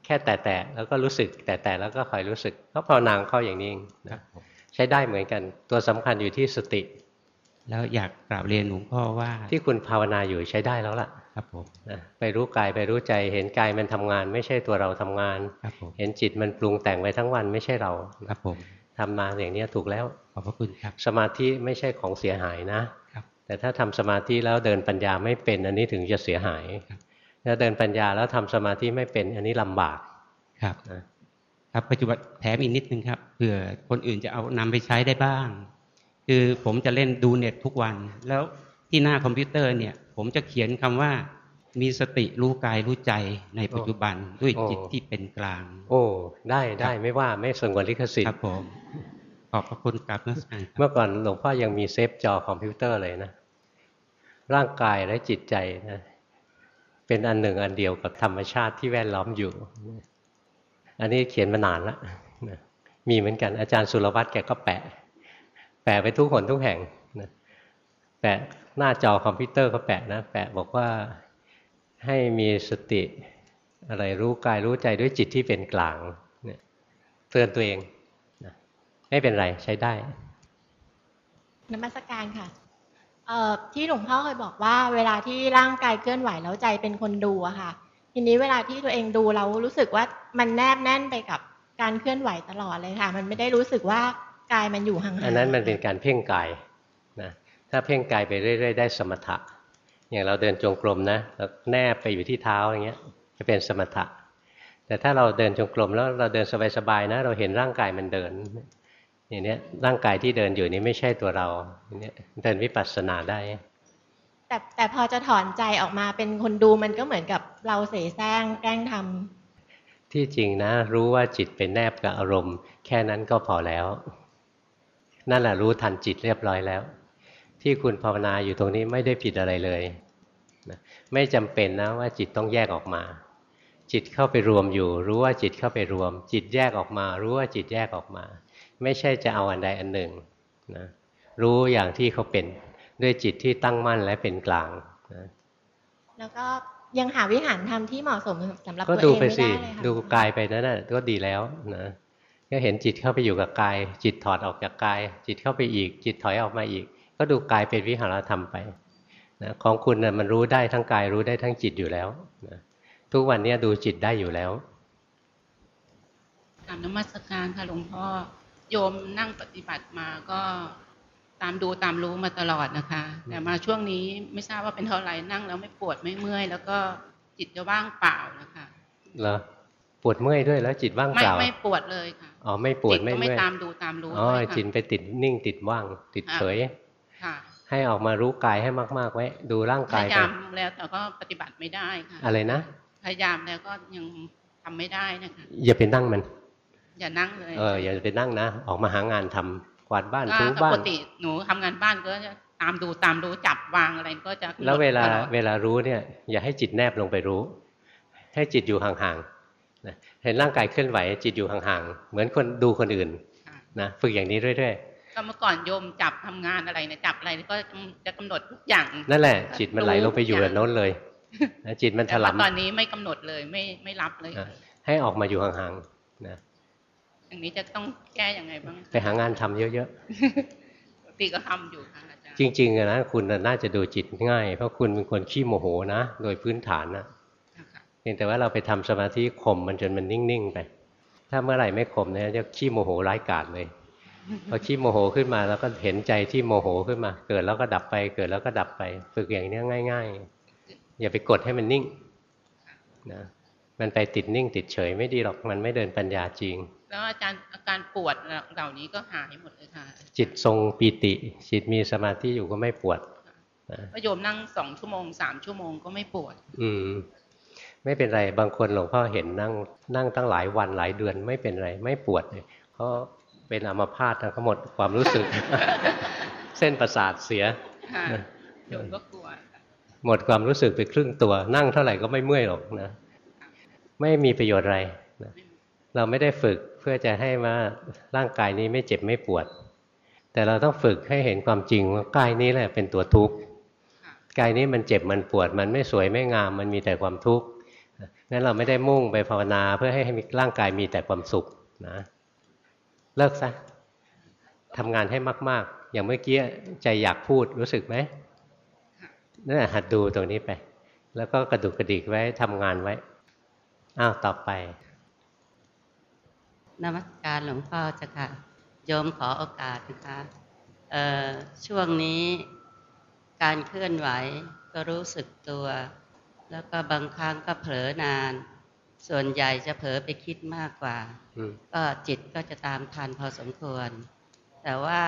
แค่แตะๆแล้วก็รู้สึก แตะๆแล้วก็คอยรู้สึกเขาภาวนางเข้าอย่างนี้เองครันะบผมใช้ได้เหมือนกัน ตัวสำคัญอยู่ที่สติ แล้วอยากกราบเรียนหลวงพ่อว่า ที่คุณภาวนาอยู่ใช้ได้แล้วล่ะ ครับผมนะไปรู้กายไปรู้ใจ เห็นกายมันทำงาน ไม่ใช่ตัวเราทำงานครับผมเห็นจิตมันปรุงแต่งไปทั้งวันไม่ใช่เรา ครับผม ทำมาอย่างนี้ถูกแล้ว ขอบพระคุณครับ สมาธิไม่ใช่ของเสียหายนะครับแต่ถ้าทำสมาธิแล้วเดินปัญญาไม่เป็น อันนี้ถึงจะเสียหายครับถ้าเดินปัญญาแล้วทำสมาธิไม่เป็น อันนี้ลำบากครับนะครับปัจจุบันแถมอีกนิดนึงครับเผื่อคนอื่นจะเอานำไปใช้ได้บ้าง คือผมจะเล่นดูเน็ตทุกวัน แล้วที่หน้าคอมพิวเตอร์เนี่ย ผมจะเขียนคำว่า มีสติรู้กายรู้ใจในปัจจุบันด้วยจิตที่เป็นกลาง โอ้ ได้ได้ไม่ว่าไม่สงวนลิขสิทธิ์ครับผมขอบพระคุณครับนมัสการครับเมื่อก่อนหลวงพ่อยังมี save จอคอมพิวเตอร์เลยนะ ร่างกายและจิตใจนะ เป็นอันหนึ่งอันเดียวกับธรรมชาติที่แวดล้อมอยู่ อันนี้เขียนมานานแล้วนะมีเหมือนกันอาจารย์สุรวัตรแกก็แปะ แปะไปทุกหนทุกแห่งนะแปะหน้าจอคอมพิวเตอร์ก็แปะนะ แปะบอกว่า ให้มีสติอะไรรู้กายรู้ใจด้วยจิตที่เป็นกลางเนี่ยเตือนตัวเองนะไม่เป็นไรใช้ได้นมัสการค่ะเอ่อที่หลวงพ่อเคยบอกว่า เวลาที่ร่างกายเคลื่อนไหวแล้วใจเป็นคนดูอะค่ะ ทีนี้เวลาที่ตัวเองดูเรารู้สึกว่ามันแนบแน่นไปกับการเคลื่อนไหวตลอดเลยค่ะ มันไม่ได้รู้สึกว่ากายมันอยู่ห่างๆอันนั้นมันเป็นการเพ่งกายนะถ้าเพ่งกายไปเรื่อย ๆ ได้สมถะ อย่างเราเดินจงกรมนะแล้วแนบไปอยู่ที่เท้าอย่างเงี้ย จะเป็นสมถะ แต่ถ้าเราเดินจงกรมแล้วเราเดินสบายๆนะ เราเห็นร่างกายมันเดิน อย่างเนี้ยร่างกายที่เดินอยู่นี้ไม่ใช่ตัวเราอย่างเนี้ยเดินวิปัสสนาได้ แต่แต่พอจะถอนใจออกมาเป็นคนดูมันก็เหมือนกับเราเสแสร้งแกล้งทำที่จริงนะ รู้ว่าจิตเป็นแนบกับอารมณ์ แค่นั้นก็พอแล้ว นั่นแหละรู้ทันจิตเรียบร้อยแล้ว ที่คุณภาวนาอยู่ตรงนี้ไม่ได้ผิดอะไรเลยนะไม่จำเป็นนะว่าจิตต้องแยกออกมา จิตเข้าไปรวมอยู่ รู้ว่าจิตเข้าไปรวม จิตแยกออกมา รู้ว่าจิตแยกออกมา ไม่ใช่จะเอาอันใดอันหนึ่งนะรู้อย่างที่เขาเป็นด้วยจิตที่ตั้งมั่นและเป็นกลางนะแล้วก็ยังหาวิหารธรรมที่เหมาะสมสำหรับก็ตัวดูเองไปไม่สิได้เลยค่ะดูกายไปนั่นน่ะก็ดีแล้วนะก็เห็นจิตเข้าไปอยู่กับกาย จิตถอดออกจากกาย จิตเข้าไปอีก จิตถอยออกมาอีก ก็ดูกายเป็นวิหารธรรมไปนะของคุณน่ะมันรู้ได้ทั้งกายรู้ได้ทั้งจิตอยู่แล้วนะทุกวันเนี้ยดูจิตได้อยู่แล้วกรรมนมัสการค่ะหลวงพ่อโยมนั่งปฏิบัติมาก็ตามดูตามรู้มาตลอดนะคะ แต่มาช่วงนี้ไม่ทราบว่าเป็นเท่าไหร่นั่งแล้วไม่ปวดไม่เมื่อย แล้วก็จิตจะว่างเปล่านะคะเหรอปวดเมื่อยด้วยแล้วจิตว่างไม่เปล่าไม่ปวดเลยค่ะอ๋อไม่ปวดจิตไม่ก็ไม่เมื่อยตามดูตามรู้อ๋อด้วยค่ะจิตไปติดนิ่งติดว่าง ติดเฉยค่ะ ให้ออกมารู้กายให้มาก ๆ ไว้ ดูร่างพกายยาไปยามแล้วแต่ก็ปฏิบัติไม่ได้ค่ะอะไรนะ พยายามแล้วก็ยังทำไม่ได้นะคะอย่าไปนั่งมัน อย่านั่งเลยเอออย่าไปนั่งนะ ออกมาหางานทำกวาดบ้านก็ถูปบ้ากนติหนูทำงานบ้านก็จะตามดูตามรู้จับวางอะไรก็จะแล้วเวลาตอดเวลารู้เนี่ย อย่าให้จิตแนบลงไปรู้ ให้จิตอยู่ห่างๆนะเห็นร่างกายเคลื่อนไหวจิตอยู่ห่างๆเหมือนคนดูคนอื่นค่ะนะฝึกอย่างนี้เรื่อย ก็เมื่อก่อนโยมจับทำงานอะไรเนี่ยจับอะไรก็จะกำหนดทุกอย่างๆนั่นแหละ จิตมันไหลลงไปอยู่กับโน้นเลยนะจิตมันถแต่ว่าตอนลำนี้ไม่กำหนดเลยไม่ไม่รับเลยนะให้ออกมาอยู่ห่างๆนะอย่างนี้จะต้องแก้ยังไงบ้าง ไปหางานทำเยอะปกติก็ทำอยู่ค่ะอาจารย์ๆจริงๆอะนะคุณน่ะน่าจะดูจิตง่าย เพราะคุณเป็นคนขี้โมโหนะ โดยพื้นฐานนะค่ะเพียงแต่ว่าเราไปทำสมาธิข่มมันจนมันนิ่งๆไป ถ้าเมื่อไหร่ไม่ข่มเนี่ยจะขี้โมโหร้ายกาจเลย พอขี้โมโหขึ้นมาแล้วก็เห็นใจที่โมโหขึ้นมา เกิดแล้วก็ดับไป เกิดแล้วก็ดับไป ฝึกอย่างนี้ง่าย ๆ อย่าไปกดให้มันนิ่งนะมันไปติดนิ่งติดเฉยไม่ดีหรอกมันไม่เดินปัญญาจริง แล้วอาจารย์อาการปวดเหล่านี้ก็หายหมดเลยค่ะ จิตทรงปีติ จิตมีสมาธิอยู่ก็ไม่ปวดนะก็โยมนั่งสองชั่วโมงสามชั่วโมงก็ไม่ปวด อืม ไม่เป็นไรบางคนหลวงพ่อเห็นนั่งนั่งตั้งหลายวันหลายเดือนไม่เป็นไรไม่ปวดเลยเพราะ เป็นอัมาพาตทั้งหมดความรู้สึก เส้นประสาทเสียค่ะโยมก็กลัวค่ะหมดความรู้สึกไปครึ่งตัว นั่งเท่าไหร่ก็ไม่เมื่อยหรอกนะไม่มีประโยชน์อะไรนะเราไม่ได้ฝึกเพื่อจะให้ว่าร่างกายนี้ไม่เจ็บไม่ปวด แต่เราต้องฝึกให้เห็นความจริงว่ากายนี้แหละเป็นตัวทุกข์ค่ะกายนี้มันเจ็บมันปวด มันไม่สวยไม่งาม มันมีแต่ความทุกข์งั้นเราไม่ได้มุ่งไปภาวนาเพื่อให้มีร่างกายมีแต่ความสุขนะ เลิกซะทำงานให้มาก ๆ อย่างเมื่อกี้ใจอยากพูดรู้สึกไหมนั่นแหละหัดดูตรงนี้ไป แล้วก็กระดุกกระดิกไว้ทำงานไว้ อ้าวต่อไปนมัสการหลวงพ่อเจ้าค่ะโยมขอโอกาสนะคะช่วงนี้การเคลื่อนไหวก็รู้สึกตัว แล้วก็บางครั้งก็เผลอนาน ส่วนใหญ่จะเผลอไปคิดมากกว่าอืมก็จิตก็จะตามทันพอสมควร แต่ว่า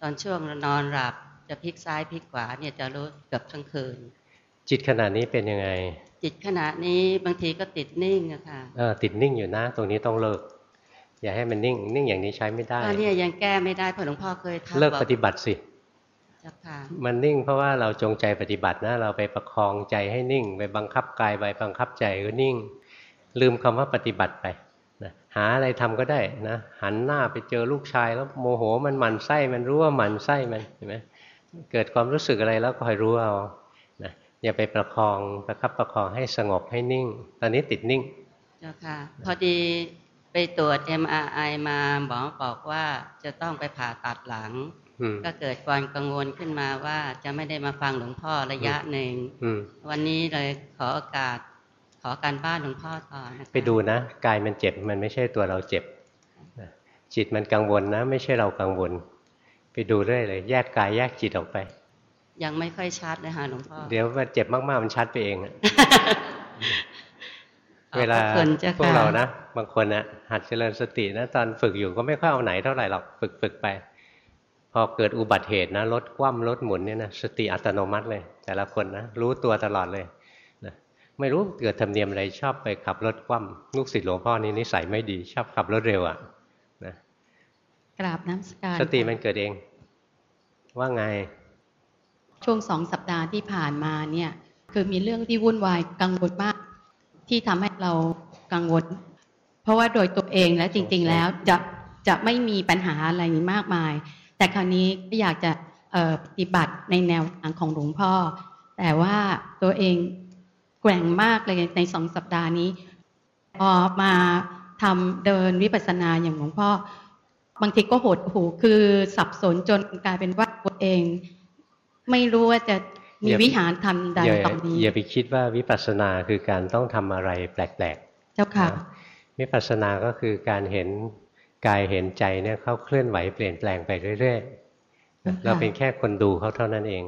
ตอนช่วงนอนหลับจะพลิกซ้ายพลิกขวาเนี่ยจะรู้เกือบทั้งคืน จิตขณะนี้เป็นยังไง จิตขณะนี้บางทีก็ติดนิ่งอะค่ะเออติดนิ่งอยู่นะ ตรงนี้ต้องเลิก อย่าให้มันนิ่ง นิ่งอย่างนี้ใช้ไม่ได้ก็เนี่ยยังแก้ไม่ได้เพราะหลวงพ่อเคยทักเลิกบอกปฏิบัติสิเจ้าค่ะมันนิ่งเพราะว่าเราจงใจปฏิบัตินะเราไปประคองใจให้นิ่ง ไปบังคับกายไปบังคับใจก็นิ่ง ลืมคำว่าปฏิบัติไปนะหาอะไรทำก็ได้นะหันหน้าไปเจอลูกชายแล้วโมโหมันหมันไส้มันรู้ว่าหมันไส้มันเห็นไหมเกิดความรู้สึกอะไรแล้วก็คอยรู้เอานะอย่าไปประคองประคับประคองให้สงบให้นิ่ง ตอนนี้ติดนิ่งเจ้าค่ะพอดีไปตรวจ MRI มาหมอบอกว่าจะต้องไปผ่าตัดหลังอืมก็เกิดความกังวลขึ้นมาว่าจะไม่ได้มาฟังหลวงพ่อระยะหนึ่งอืมวันนี้เลยขอโอกาสข อการบ้านหลวงพ่อต่อนะคะไปดูนะกายมันเจ็บมันไม่ใช่ตัวเราเจ็บนะจิตมันกังวลนะ ไม่ใช่เรากังวล ไปดูเรื่อยเลย แยกกายแยกจิตออกไป ยังไม่ค่อยชัดเลยค่ะหลวงพ่อเดี๋ยวมันเจ็บมากๆมันชัดไปเองอะขอบพระเวลาคุณเจ้าพวกค่ะเรานะบางคนนะหัดเจริญสตินะ ตอนฝึกอยู่ก็ไม่ค่อยเอาไหนเท่าไหร่หรอกฝึกฝึกไป พอเกิดอุบัติเหตุนะรถคว่ำรถหมุนเนี่ยนะสติอัตโนมัติเลย แต่ละคนนะรู้ตัวตลอดเลยนะ ไม่รู้เกิดธรรมเนียมอะไรชอบไปขับรถคว่ำลูกศิษย์หลวงพ่อนี่นิสัยไม่ดี ชอบขับรถเร็วอะ่ะนะกราบน้ำสการสติมันเกิดเอง ว่าไง ช่วงสองสัปดาห์ที่ผ่านมาเนี่ย คือมีเรื่องที่วุ่นวายกังวลมาก ที่ทำให้เรากังวล เพราะว่าโดยตัวเองและจริง ๆ แล้วจะจะไม่มีปัญหาอะไรมากมาย แต่คราวนี้ก็อยากจะเอ่อปฏิบัติในแนวทางของหลวงพ่อ แต่ว่าตัวเอง แกว่งมากเลยในสองสัปดาห์นี้ พอมาทำเดินวิปัสสนาอย่างหลวงพ่อ บางทีก็หดหูคือสับสนจนกลายเป็นว่าตัวเอง ไม่รู้ว่าจะมีอย่าวิหารทำใดอย่าต่อนี้ อย่าไปคิดว่าวิปัสสนาคือการต้องทำอะไรแปลกๆ เจ้าค่ะนะวิปัสสนาก็คือการเห็นกายเห็นใจเนี่ยเขาเคลื่อนไหวเปลี่ยนแปลงไปเรื่อยๆนะค่ะเราเป็นแค่คนดูเขาเท่านั้นเอง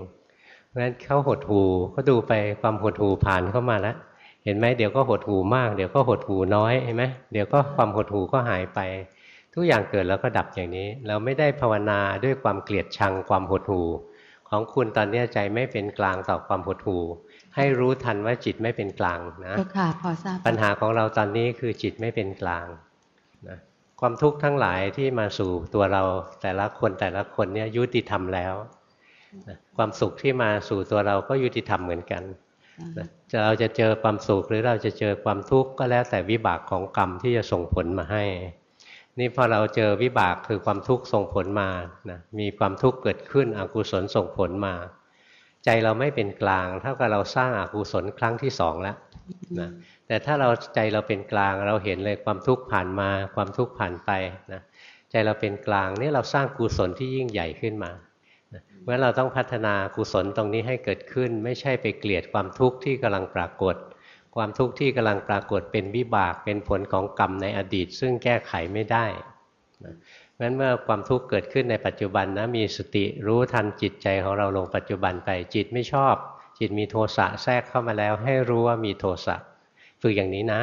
เพราะฉะนั้นเขาหดหูเขาดูไปความหดหูผ่านเข้ามาแล้วเห็นไหมเดี๋ยวก็หดหูมาก เดี๋ยวก็หดหูน้อยเห็นไหมเดี๋ยวก็ความหดหูก็หายไป ทุกอย่างเกิดแล้วก็ดับอย่างนี้ เราไม่ได้ภาวนาด้วยความเกลียดชังความหดหูของคุณตอนเนี้ยใจไม่เป็นกลางต่อความหดหูให้รู้ทันว่าจิตไม่เป็นกลางนะเจ้าค่ะพอทราบปัญหาของเราตอนนี้คือจิตไม่เป็นกลางนะความทุกข์ทั้งหลายที่มาสู่ตัวเราแต่ละคนแต่ละคนเนี่ยยุติธรรมแล้ว ความสุขที่มาสู่ตัวเราก็ยุติธรรมเหมือนกันจะเราจะเจอความสุขหรือเราจะเจอความทุกข์ก็แล้วแต่วิบากของกรรมที่จะส่งผลมาให้ นี่พอเราเจอวิบากคือความทุกข์ส่งผลมานะมีความทุกข์เกิดขึ้นอกุศลส่งผลมา ใจเราไม่เป็นกลาง เท่ากับเราสร้างอากุศลครั้งที่สองแล้วนะแต่ถ้าเราใจเราเป็นกลางเราเห็นเลยความทุกข์ผ่านมา ความทุกข์ผ่านไปนะใจเราเป็นกลางนี่เราสร้างกุศลที่ยิ่งใหญ่ขึ้นมา เพราะเราต้องพัฒนากุศลตรงนี้ให้เกิดขึ้น ไม่ใช่ไปเกลียดความทุกข์ที่กำลังปรากฏ ความทุกข์ที่กำลังปรากฏเป็นวิบากเป็นผลของกรรมในอดีต ซึ่งแก้ไขไม่ได้งั้นเมื่อความทุกข์เกิดขึ้นในปัจจุบันนะมีสติรู้ทันจิตใจของเราลงปัจจุบันไปจิตไม่ชอบ จิตมีโทสะแทรกเข้ามาแล้ว ให้รู้ว่ามีโทสะฝึกอย่างนี้นะ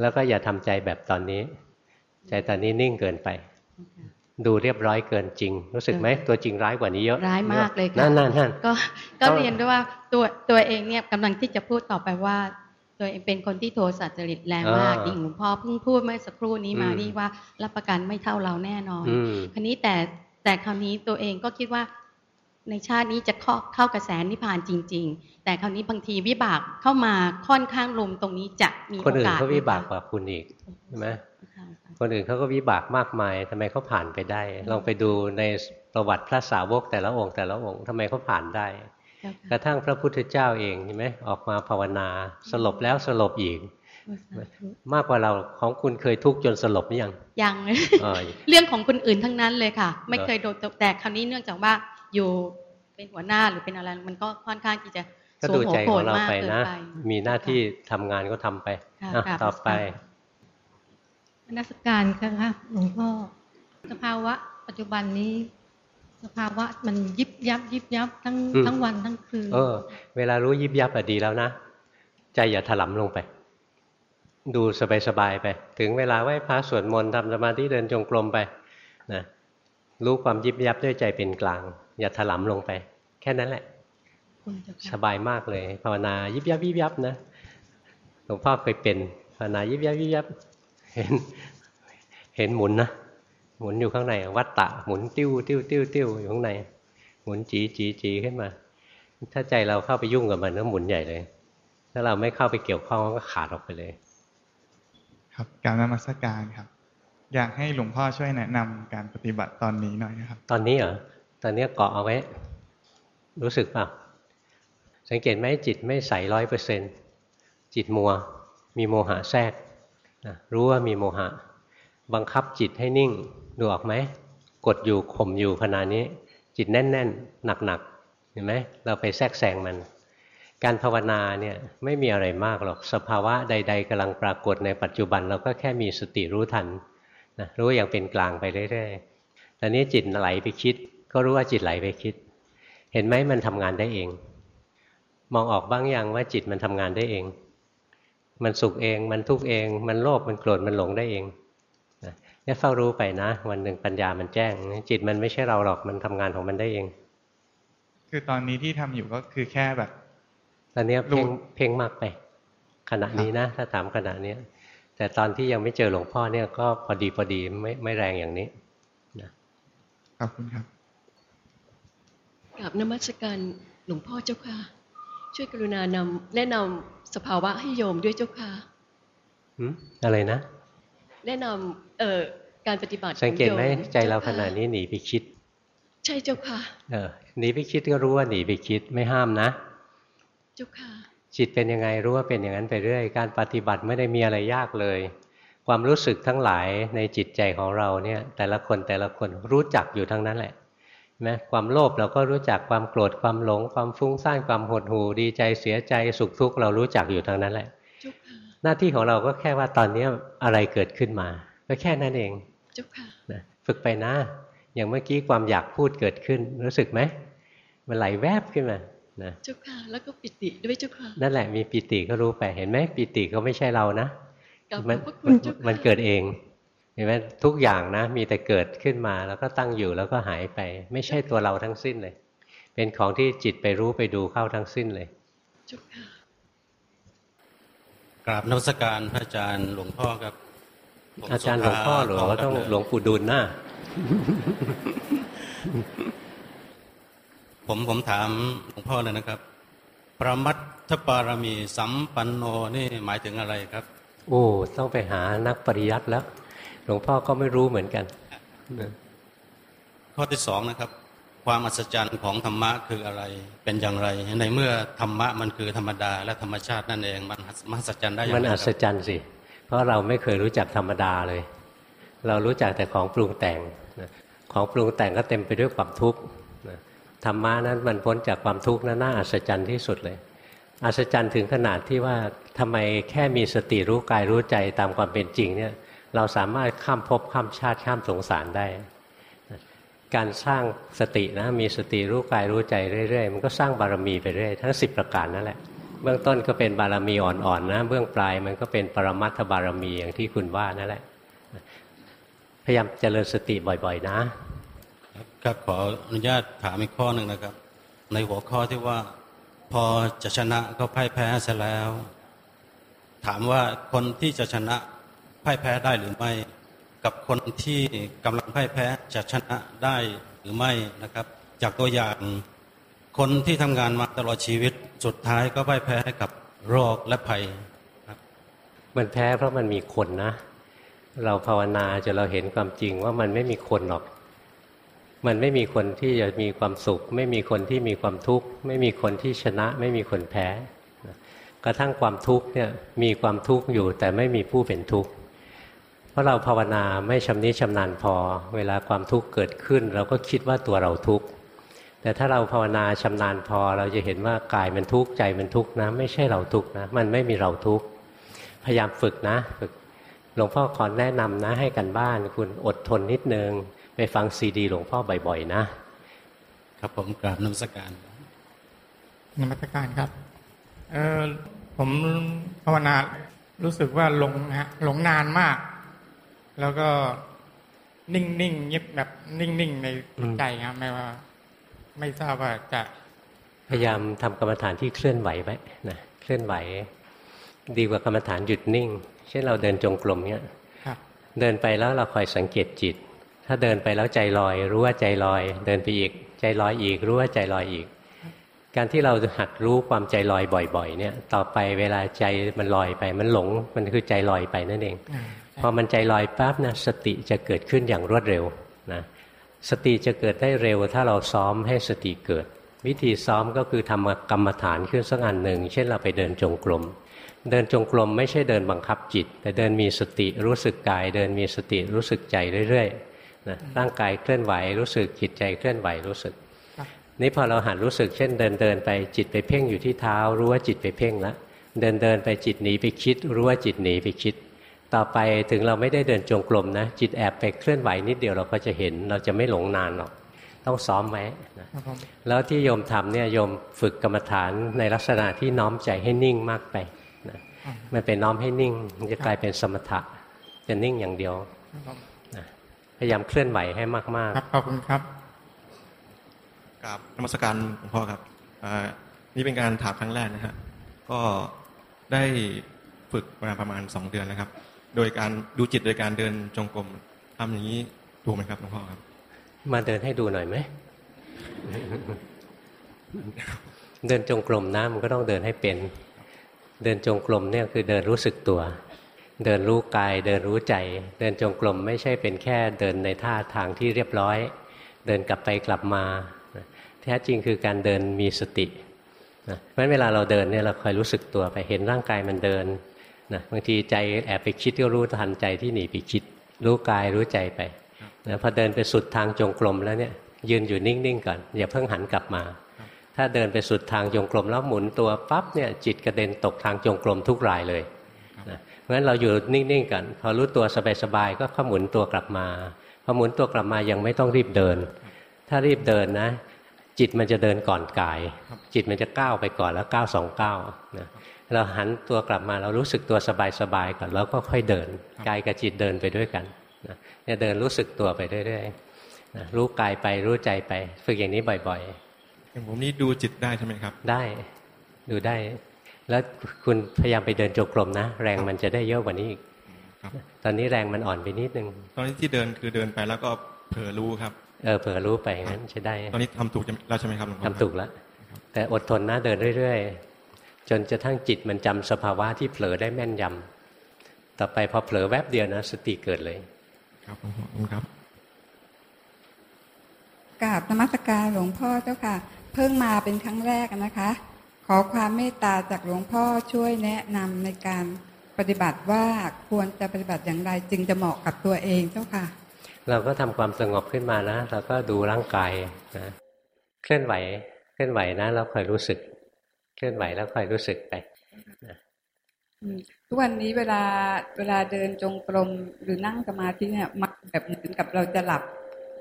แล้วก็อย่าทำใจแบบตอนนี้ ใจตอนนี้นิ่งเกินไป ดูเรียบร้อยเกินจริง รู้สึกไหมตัวจริงร้ายกว่านี้เยอะร้ายมากเลยค่ะนั่นนั่นนั่นก็ก็เรียนด้วยว่าตัวตัวเองเนี่ยกำลังที่จะพูดต่อไปว่า ตัวเองเป็นคนที่โทสะจริตแรงมากดิ่งหลวงพ่อเพิ่งพูดเมื่อสักครู่นี้มานี่ว่ารับประกันไม่เท่าเราแน่นอนคราวนี้แต่แต่คราวนี้ตัวเองก็คิดว่า ในชาตินี้จะเข้าเข้ากระแสนิพพานจริง ๆ แต่คราวนี้บางทีวิบากเข้ามาค่อนข้างลมตรงนี้จะมีโอกาสคนอื่นเขาวิบากกว่าคุณอีกใช่ไหมคนอื่นเขาก็วิบากมากมายทำไมเขาผ่านไปได้ ลองไปดูในประวัติพระสาวกแต่ละองค์แต่ละองค์ทำไมเขาผ่านได้ กระทั่งพระพุทธเจ้าเองเห็นไหมออกมาภาวนาสลบแล้วสลบอีกมากกว่าเราของคุณเคยทุกข์จนสลบหรือยังยังเรื่องของคนอื่นทั้งนั้นเลยค่ะ ไม่เคยโดนแต่คราวนี้เนื่องจากว่า อยู่เป็นหัวหน้าหรือเป็นอะไร มันก็ค่อนข้างที่จะก็ดูใจของเราไปนะ มีหน้าที่ทำงานก็ทำไปต่อไปนักการค่ะหลวงพ่อสภาวะปัจจุบันนี้ สภาวะมันยิบยับ ยิบยับทั้งทั้งวันทั้งคืนเออ เวลารู้ยิบยับอะดีแล้วนะ ใจอย่าถลำลงไป ดูสบายๆไป ถึงเวลาไหว้พระสวดมนต์ทำสมาธิเดินจงกรมไปนะรู้ความยิบยับด้วยใจเป็นกลาง อย่าถลำลงไป แค่นั้นแหละ สบายมากเลย ภาวนายิบยับยิบยับนะหลวงพ่อเคยเป็นภาวนายิบยับยิบยับเห็นเห็นหมุนนะหมุนอยู่ข้างในวัตตะหมุนติ้วติ้วติ้วติ้วอยู่ข้างใน หมุนจีจีจีขึ้นมา ถ้าใจเราเข้าไปยุ่งกับมันก็หมุนใหญ่เลย ถ้าเราไม่เข้าไปเกี่ยวข้องก็ขาดออกไปเลย ครับการนมัสการครับ อยากให้หลวงพ่อช่วยแนะนำการปฏิบัติตอนนี้หน่อยนะครับ ตอนนี้เหรอ ตอนนี้เกาะเอาไว้ รู้สึกเปล่าสังเกตไหมจิตไม่ใสร้อยเปอร์เซนจิตมัว มีโมหะแทรกนะรู้ว่ามีโมหะ บังคับจิตให้นิ่งดูออกไหมกดอยู่ข่มอยู่ขณะนี้ จิตแน่น ๆ หนักๆเห็นไหมเราไปแทรกแซงมัน การภาวนาเนี่ยไม่มีอะไรมากหรอกสภาวะใด ๆกำลังปรากฏในปัจจุบันเราก็แค่มีสติรู้ทันนะรู้อย่างเป็นกลางไปเรื่อยๆตอนนี้จิตไหลไปคิด ก็รู้ว่าจิตไหลไปคิด เห็นไหมมันทำงานได้เอง มองออกบ้างยังว่าจิตมันทำงานได้เอง มันสุขเอง มันทุกข์เอง มันโลภมันโกรธมันหลงได้เองเนี่ยเฝ้ารู้ไปนะ วันหนึ่งปัญญามันแจ้ง จิตมันไม่ใช่เราหรอกมันทำงานของมันได้เอง คือตอนนี้ที่ทำอยู่ก็คือแค่แบบตอนนี้เพ่งเพ่งมากไป ขณะนี้นะ ถ้าถามขณะนี้แต่ตอนที่ยังไม่เจอหลวงพ่อเนี่ยก็พอดีพอดีไม่ไม่แรงอย่างนี้นะขอบคุณครับ กับนมัสการหลวงพ่อเจ้าค่ะ ช่วยกรุณานำแนะนำสภาวะให้โยมด้วยเจ้าค่ะอะไรนะ แนะนำเอ่อการปฏิบัติสังเกตไหมใจเราขนาดนี้หนีไปคิด ใช่เจ้าค่ะเออหนีไปคิดก็รู้ว่าหนีไปคิดไม่ห้ามนะ เจ้าค่ะ จิตเป็นยังไงรู้ว่าเป็นอย่างนั้นไปเรื่อย การปฏิบัติไม่ได้มีอะไรยากเลย ความรู้สึกทั้งหลายในจิตใจของเราเนี่ย แต่ละคนแต่ละคนรู้จักอยู่ทั้งนั้นแหละ ไหมความโลภเราก็รู้จักความโกรธความหลง ความฟุ้งซ่านความหดหู่ดีใจเสียใจสุขทุกข์เรารู้จักอยู่ทางนั้นแหละ หน้าที่ของเราก็แค่ว่าตอนนี้อะไรเกิดขึ้นมาก็แค่นั้นเองนะฝึกไปนะ อย่างเมื่อกี้ความอยากพูดเกิดขึ้น รู้สึกไหมมันไหลแวบขึ้นมานะเจ้าค่ะแล้วก็ปิติด้วยเจ้าค่ะนั่นแหละมีปิติก็รู้ไปเห็นไหมปิติก็ไม่ใช่เรานะมันมันเกิดเอง เห็นไหมทุกอย่างนะ มีแต่เกิดขึ้นมาแล้วก็ตั้งอยู่แล้วก็หายไป ไม่ใช่ตัวเราทั้งสิ้นเลย เป็นของที่จิตไปรู้ไปดูเข้าทั้งสิ้นเลยกราบนวัสการพระอาจารย์หลวงพ่อครับ อาจารย์หลวงพ่อหรือว่าต้องหลวงปู่ดุลน่ะผมผมถามหลวงพ่อเลยนะครับ ประมัตถปารมีสัมปันโนนี่หมายถึงอะไรครับ โอ้ต้องไปหานักปริยัติแล้ว หลวงพ่อก็ไม่รู้เหมือนกัน ข้อที่สองนะครับ ความอัศจรรย์ของธรรมะคืออะไรเป็นอย่างไร ในเมื่อธรรมะมันคือธรรมดาและธรรมชาตินั่นเองมันมหัศจรรย์ได้อย่างไรมันอัศจรรย์สิ เพราะเราไม่เคยรู้จักธรรมดาเลย เรารู้จักแต่ของปรุงแต่งนะของปรุงแต่งก็เต็มไปด้วยความทุกข์นะธรรมะนั้นมันพ้นจากความทุกข์นั้นน่าอัศจรรย์ที่สุดเลย อัศจรรย์ถึงขนาดที่ว่าทำไมแค่มีสติรู้กายรู้ใจตามความเป็นจริงเนี่ย เราสามารถข้ามภพข้ามชาติข้ามสงสารได้ การสร้างสตินะมีสติรู้กายรู้ใจเรื่อยๆ มันก็สร้างบารมีไปเรื่อยทั้งสิบประการนั่นแหละ เบื้องต้นก็เป็นบารมีอ่อนๆนะ เบื้องปลายมันก็เป็นปรมัตถบารมีอย่างที่คุณว่านั่นแหละ พยายามเจริญสติบ่อยๆ นะครับขออนุญาตถามอีกข้อหนึ่งนะครับ ในหัวข้อที่ว่าพอจะชนะก็พ่ายแพ้เสียแล้ว ถามว่าคนที่จะชนะ พ่ายแพ้ได้หรือไม่ กับคนที่กำลังพ่ายแพ้จะชนะได้หรือไม่นะครับ จากตัวอย่างคนที่ทำงานมาตลอดชีวิตสุดท้ายก็พ่ายแพ้ให้กับโรคและภัยมันแพ้เพราะมันมีคนนะ เราภาวนาจนเราเห็นความจริงว่ามันไม่มีคนหรอก มันไม่มีคนที่จะมีความสุข ไม่มีคนที่มีความทุกข์ ไม่มีคนที่ชนะ ไม่มีคนแพ้กระทั่งความทุกข์เนี่ยมีความทุกข์อยู่แต่ไม่มีผู้เป็นทุกข์ เพราะเราภาวนาไม่ชำนิชำนาญพอ เวลาความทุกข์เกิดขึ้น เราก็คิดว่าตัวเราทุกข์แต่ถ้าเราภาวนาชำนาญพอ เราจะเห็นว่ากายมันทุกข์ใจมันทุกข์นะ ไม่ใช่เราทุกข์นะ มันไม่มีเราทุกข์พยายามฝึกนะฝึกหลวงพ่อขอแนะนำนะให้กันบ้าน คุณอดทนนิดนึงไปฟังซีดีหลวงพ่อบ่อยๆนะ ครับผมกราบนมัสการนมัสการครับเออผมภาวนารู้สึกว่าหลงฮะหลงนานมาก แล้วก็นิ่งๆเงียบแบบนิ่งๆในใจครับไม่ว่า ไม่ทราบว่าจะ พยายามทำกรรมฐานที่เคลื่อนไหวไว้นะเคลื่อนไหว ดีกว่ากรรมฐานหยุดนิ่ง เช่นเราเดินจงกรมเนี้ยครับเดินไปแล้วเราคอยสังเกตจิต ถ้าเดินไปแล้วใจลอย รู้ว่าใจลอย เดินไปอีก ใจลอยอีก รู้ว่าใจลอยอีก การที่เราหัดรู้ความใจลอยบ่อย ๆ เนี่ย ต่อไปเวลาใจมันลอยไป มันหลงมันคือใจลอยไปนั่นเอง พอมันใจลอยปั๊บนะสติจะเกิดขึ้นอย่างรวดเร็วนะสติจะเกิดได้เร็ว ถ้าเราซ้อมให้สติเกิด วิธีซ้อมก็คือทำกรรมฐานขึ้นสักอันหนึ่ง เช่นเราไปเดินจงกรมเดินจงกรมไม่ใช่เดินบังคับจิต แต่เดินมีสติรู้สึกกาย เดินมีสติรู้สึกใจเรื่อยๆนะร่างกายเคลื่อนไหวรู้สึกจิตใจเคลื่อนไหวรู้สึกนี่พอเราหัดรู้สึกเช่นเดินเดินไปจิตไปเพ่งอยู่ที่เท้า รู้ว่าจิตไปเพ่งแล้วเดินเดินไปจิตหนีไปคิด รู้ว่าจิตหนีไปคิด ต่อไปถึงเราไม่ได้เดินจงกรมนะ จิตแอบไปเคลื่อนไหวนิดเดียวเราก็จะเห็น เราจะไม่หลงนานหรอก ต้องซ้อมไว้นะแล้วที่โยมทำเนี่ยโยมฝึกกรรมฐานในลักษณะที่น้อมใจให้นิ่งมากไปนะมันเป็นน้อมให้นิ่งมันจะกลายเป็นสมถะจะนิ่งอย่างเดียวนะพยายามเคลื่อนไหวให้มากครับขอบคุณครับกราบนมัสการหลวงพ่อครับอ่านี่เป็นการถามครั้งแรกนะฮะก็ได้ฝึกมาประมาณสองเดือนแล้วครับ โดยการดูจิตโดยการเดินจงกรมทำอย่างนี้ถูกไหมครับหลวงพ่อครับ มาเดินให้ดูหน่อยไหมเดินจงกรมนะมันก็ต้องเดินให้เป็น เดินจงกรมเนี่ยคือเดินรู้สึกตัว เดินรู้กาย เดินรู้ใจ เดินจงกรมไม่ใช่เป็นแค่เดินในท่าทางที่เรียบร้อย เดินกลับไปกลับมาแท้จริงคือการเดินมีสติเพราะฉะนั้นเวลาเราเดินเนี่ยเราคอยรู้สึกตัวไปเห็นร่างกายมันเดิน นะบางทีใจแอบไปคิดก็รู้ทันใจที่หนีไปคิด รู้กายรู้ใจไปนะพอเดินไปสุดทางจงกรมแล้วเนี่ย ยืนอยู่นิ่งๆก่อนอย่าเพิ่งหันกลับมา ถ้าเดินไปสุดทางจงกรมแล้วหมุนตัวปั๊บเนี่ยจิตกระเด็นตกทางจงกรมทุกรายเลยนะเพราะฉะนั้นเราอยู่นิ่งๆกันพอรู้ตัวสบายๆก็ขมุนตัวกลับมาพอหมุนตัวกลับมายังไม่ต้องรีบเดิน ถ้ารีบเดินนะ จิตมันจะเดินก่อนกาย จิตมันจะก้าวไปก่อนแล้วก้าวสองก้าวนะ เราหันตัวกลับมาเรารู้สึกตัวสบายๆก่อนแล้วก็ค่อยเดินกายกับจิตเดินไปด้วยกันนะเนี่ยเดินรู้สึกตัวไปเรื่อยๆนะรู้กายไปรู้ใจไป ฝึกอย่างนี้บ่อยๆอย่างผมนี่ดูจิตได้ใช่ไหมครับ ได้ดูได้ แล้วคุณพยายามไปเดินจงกรมนะ แรงมันจะได้เยอะกว่านี้อีกตอนนี้แรงมันอ่อนไปนิดนึงตอนนี้ที่เดินคือเดินไปแล้วก็เผลอรู้ครับเออเผลอรู้ไปงั้นใช้ได้ ตอนนี้ทำถูกแล้วใช่ไหมครับหลวงพ่อทำถูกแล้วแต่อดทนนะเดินเรื่อยๆ จนจะทั้งจิตมันจำสภาวะที่เผลอได้แม่นยำต่อไปพอเผลอแวบเดียวนะ สติเกิดเลย ครับขอบคุณครับกราบนมัสการหลวงพ่อเจ้าค่ะ เพิ่งมาเป็นครั้งแรกนะคะ ขอความเมตตาจากหลวงพ่อช่วยแนะนำในการปฏิบัติว่าควรจะปฏิบัติอย่างไรจึงจะเหมาะกับตัวเองเจ้าค่ะ เราก็ทำความสงบขึ้นมานะเราก็ดูร่างกายนะเคลื่อนไหวเคลื่อนไหวนะแล้วคอยรู้สึกเค ลื่อนไหวแล้วคอยรู้สึกไปนะอืมทุกวันนี้เวลาเวลาเดินจงกรมหรือนั่งสมาธิเนี่ยมักแบบเหมือนกับเราจะหลับ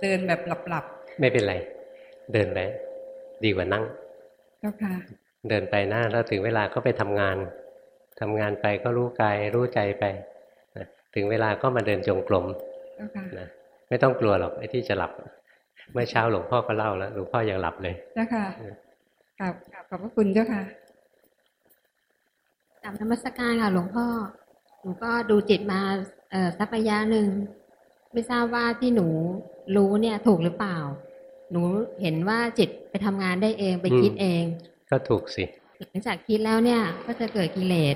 เดินแบบหลับไม่เป็นไร เดินไปดีกว่านั่งๆเจ้าค่ะ เดินไปนะแล้วถึงเวลาก็ไปทำงานทำงานไปก็รู้กายรู้ใจไปนะถึงเวลาก็มาเดินจงกรมเจ้าค่ะนะไม่ต้องกลัวหรอกไอ้ที่จะหลับ เมื่อเช้าหลวงพ่อก็เล่าแล้วหลวงพ่อยังหลับเลยเจ้าค่ะ กราบกราบขอบพระคุณเจ้าค่ะกลับนมัสการค่ะ หลวงพ่อ หนูก็ดูจิตมาเอ่อสักระยะหนึ่ง ไม่ทราบว่าที่หนูรู้เนี่ยถูกหรือเปล่า หนูเห็นว่าจิตไปทำงานได้เองไปคิดเอง ก็ถูกสิหลังจากคิดแล้วเนี่ย ก็จะเกิดกิเลส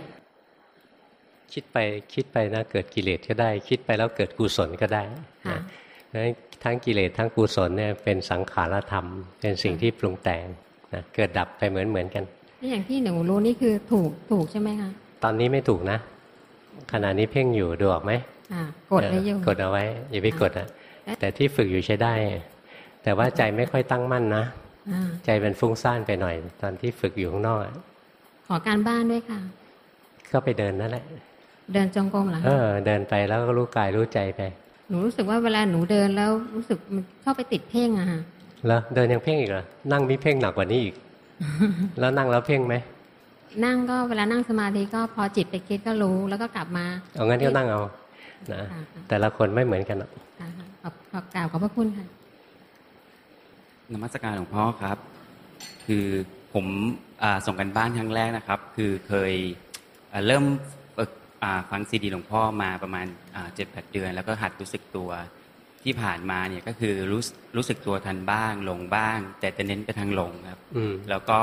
คิดไปคิดไปนะเกิดกิเลสก็ได้ คิดไปแล้วเกิดกุศลก็ได้นะเพราะฉะนั้นทั้งกิเลสทั้งกุศลเนี่ยเป็นสังขารธรรม เป็นสิ่งที่ปรุงแต่ง นะเกิดดับไปเหมือนเหมือนกันนี่อย่างที่หนูรู้นี่คือถูกถูกใช่ไหมคะตอนนี้ไม่ถูกนะ ขณะนี้เพ่งอยู่ดูออกไหมอ่ากดไว้อยู่กดเอาไว้ อย่าไปกดอะแต่ที่ฝึกอยู่ใช้ได้ แต่ว่าใจไม่ค่อยตั้งมั่นนะอ่าใจเป็นฟุ้งซ่านไปหน่อย ตอนที่ฝึกอยู่ข้างนอกอะขอการบ้านด้วยค่ะ ก็ไปเดินนั่นแหละ เดินจงกรมเหรอเอคะอเดินไปแล้วก็รู้กายรู้ใจไป หนูรู้สึกว่าเวลาหนูเดินแล้วรู้สึกมันเข้าไปติดเพ่งอะฮะ แล้วเดินยังเพ่งอีกเหรอนั่งมีเพ่งหนักกว่านี้อีก แล้วนั่งแล้วเพ่งไหมนั่งก็เวลานั่งสมาธิก็พอจิตไปคิดก็รู้แล้วก็กลับมาเอางั้นก็นั่งเอานะแต่ละคนไม่เหมือนกันหรอกค่ะขอบขอบกล่าวขอบพระคุณค่ะนมัสการหลวงพ่อครับ คือผมอ่าส่งกันบ้านครั้งแรกนะครับ คือเคยอ่าเริ่มฝึกอ่าฟังซีดีหลวงพ่อมาประมาณเจ็ดแปดเดือน แล้วก็หัดรู้สึกตัว ที่ผ่านมาเนี่ยก็คือรู้รู้สึกตัวทันบ้างลงบ้าง แต่จะเน้นไปทางลงครับอืมแล้วก็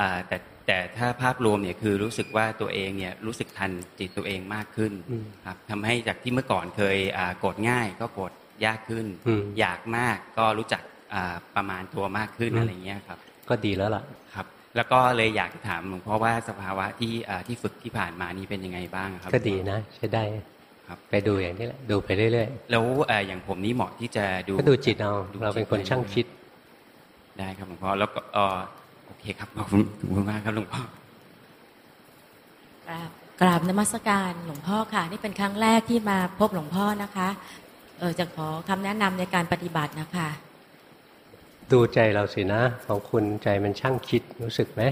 อ่าแต่แต่ถ้าภาพรวมเนี่ยคือรู้สึกว่าตัวเองเนี่ยรู้สึกทันจิตตัวเองมากขึ้นอืมครับทำให้จากที่เมื่อก่อนเคยอ่าโกรธง่ายก็โกรธยากขึ้นอืมอยากมากก็รู้จักอ่าประมาณตัวมากขึ้นอืมอะไรเงี้ยครับ ก็ดีแล้วล่ะครับ แล้วก็เลยอยากจะถามหลวงพ่อว่าสภาวะที่อ่าที่ฝึกที่ผ่านมานี้เป็นยังไงบ้างครับ ก็ดีนะใช้ได้ ครับไปดูอย่างนี้แหละดูไปเรื่อยแล้วเอ่ออย่างผมนี่เหมาะที่จะดูๆก็ดูจิตเอาเราเป็นคนช่างคิด ได้ครับหลวงพ่อแล้วก็เอ่อโอเคครับขอบคุณขอบคุณมากครับหลวงพ่อกราบกราบนมัสการหลวงพ่อค่ะ นี่เป็นครั้งแรกที่มาพบหลวงพ่อนะคะเออจะขอคำแนะนำในการปฏิบัตินะคะ ดูใจเราสินะ ของคุณใจมันช่างคิดรู้สึกไหม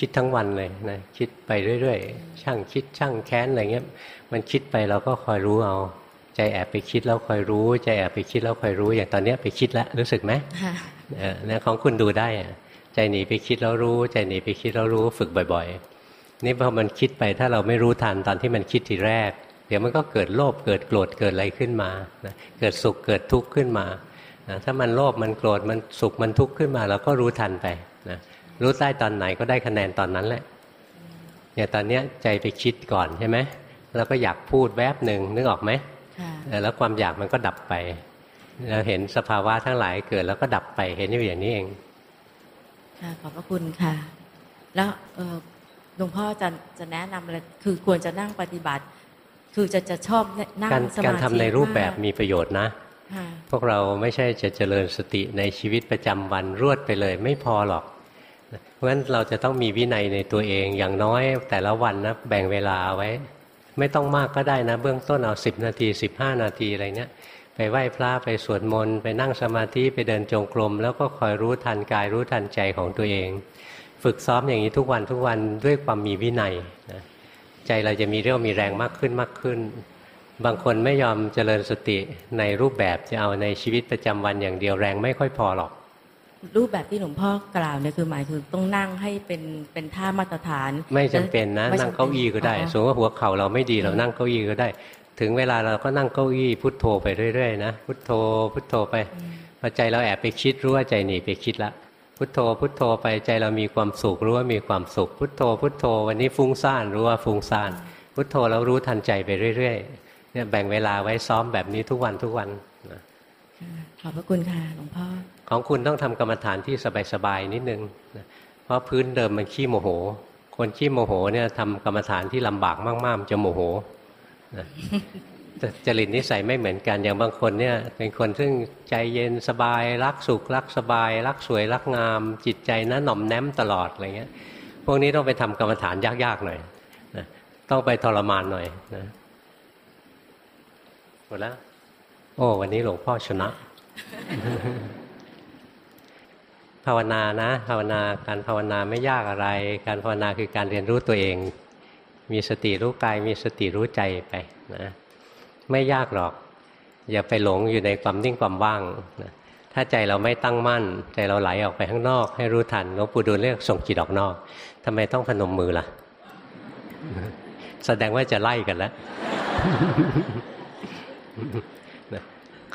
คิดทั้งวันเลยนะคิดไปเรื่อยๆ ช่างคิดช่างแค้นอะไรเงี้ย มันคิดไปเราก็คอยรู้เอา ใจแอบไปคิดแล้วคอยรู้ใจแอบไปคิดแล้วคอยรู้ อย่างตอนเนี้ยไปคิดแล้วรู้สึกไหมค่ะเออเนี่ยของคุณดูได้อะใจหนีไปคิดแล้วรู้ ใจหนีไปคิดแล้วรู้ฝึกบ่อย ๆ นี่พอมันคิดไปถ้าเราไม่รู้ทันตอนที่มันคิดทีแรก เดี๋ยวมันก็เกิดโลภเกิดโกรธเกิดอะไรขึ้นมานะเกิดสุขเกิดทุกข์ขึ้นมานะถ้ามันโลภมันโกรธมันสุขมันทุกข์ขึ้นมาเราก็รู้ทันไปนะ รู้ได้ตอนไหนก็ได้คะแนนตอนนั้นแหละเนี่ยตอนเนี้ยใจไปคิดก่อนใช่ไหมแล้วก็อยากพูดแวบหนึ่งนึกออกไหมค่ะเออแล้วความอยากมันก็ดับไปเราเห็นสภาวะทั้งหลายเกิดแล้วก็ดับไปเห็นอยู่อย่างนี้เองค่ะขอบพระคุณค่ะ แล้วเอ่อหลวงพ่อจะจะแนะนำอะไรคือควรจะนั่งปฏิบัติ คือจะจะชอบนั่งการสมาธิการทำในรูปแบบมากมีประโยชน์นะค่ะพวกเราไม่ใช่จะเจริญสติในชีวิตประจำวันรวดไปเลย ไม่พอหรอกเพ ราะฉะนั้นเราจะต้องมีวินัยในตัวเองอย่างน้อยแต่ละวันนะแบ่งเวลาไว้ ไม่ต้องมากก็ได้นะ เบื้องต้นเอาสิบนาทีสิบห้านาทีอะไรเนี้ยไปไหว้พระไปสวดมนต์ไปนั่งสมาธิไปเดินจงกรม แล้วก็คอยรู้ทันกายรู้ทันใจของตัวเอง ฝึกซ้อมอย่างนี้ทุกวันทุกวันด้วยความมีวินัยนะใจเราจะมีเรี่ยวมีแรงมากขึ้นมากขึ้น บางคนไม่ยอมเจริญสติในรูปแบบจะเอาในชีวิตประจำวันอย่างเดียวแรงไม่ค่อยพอหรอก รูปแบบที่หลวงพ่อกล่าวเนี่ยคือหมายถึงต้องนั่งให้เป็นเป็นท่ามาตรฐาน ไม่จำเป็นนะไม่จำนั่งเก้าอี้ก็ได้อ๋อสมมติว่าหัวเข่าเราไม่ดีเรานั่งเก้าอี้ก็ได้ ถึงเวลาเราก็นั่งเก้าอี้พุทโธไปเรื่อยๆนะพุทโธพุทโธไปพพอใจเราแอบไปคิดรู้ว่าใจหนีไปคิดละพุทโธพุทโธไปใจเรามีความสุขรู้ว่ามีความสุข พุทโธ พุทโธ วันนี้ฟุ้งซ่านรู้ว่าฟุ้งซ่านพุทโธแล้วรู้ทันใจไปเรื่อยๆเนี่ยแบ่งเวลาไว้ซ้อมแบบนี้ทุกวันทุกวันนะขอบพระคุณค่ะหลวงพ่อ ของคุณต้องทำกรรมฐานที่สบายๆนิดนึงนะเพราะพื้นเดิมมันขี้โมโห คนขี้โมโหเนี่ยทำกรรมฐานที่ลำบากมากๆจะโมโหนะจริตนิสัยไม่เหมือนกันอย่างบางคนเนี่ยเป็นคนซึ่งใจเย็นสบาย รักสุข รักสบาย รักสวย รักงาม จิตใจนะหน่อมแนมตลอดอะไรเงี้ย พวกนี้ต้องไปทำกรรมฐานยากๆหน่อยนะต้องไปทรมานหน่อยนะหมดแล้วโอ้วันนี้หลวงพ่อชนะ ภาวนานะ ภาวนาการภาวนาไม่ยากอะไร การภาวนาคือการเรียนรู้ตัวเอง มีสติรู้กายมีสติรู้ใจไปนะไม่ยากหรอก อย่าไปหลงอยู่ในความนิ่งความว่างนะถ้าใจเราไม่ตั้งมั่น ใจเราไหลออกไปข้างนอก ให้รู้ทันหลวงปู่ดูลเรียกส่งจิตออกนอกทำไมต้องพนมมือล่ะ แสดงว่าจะไล่กันแล้ว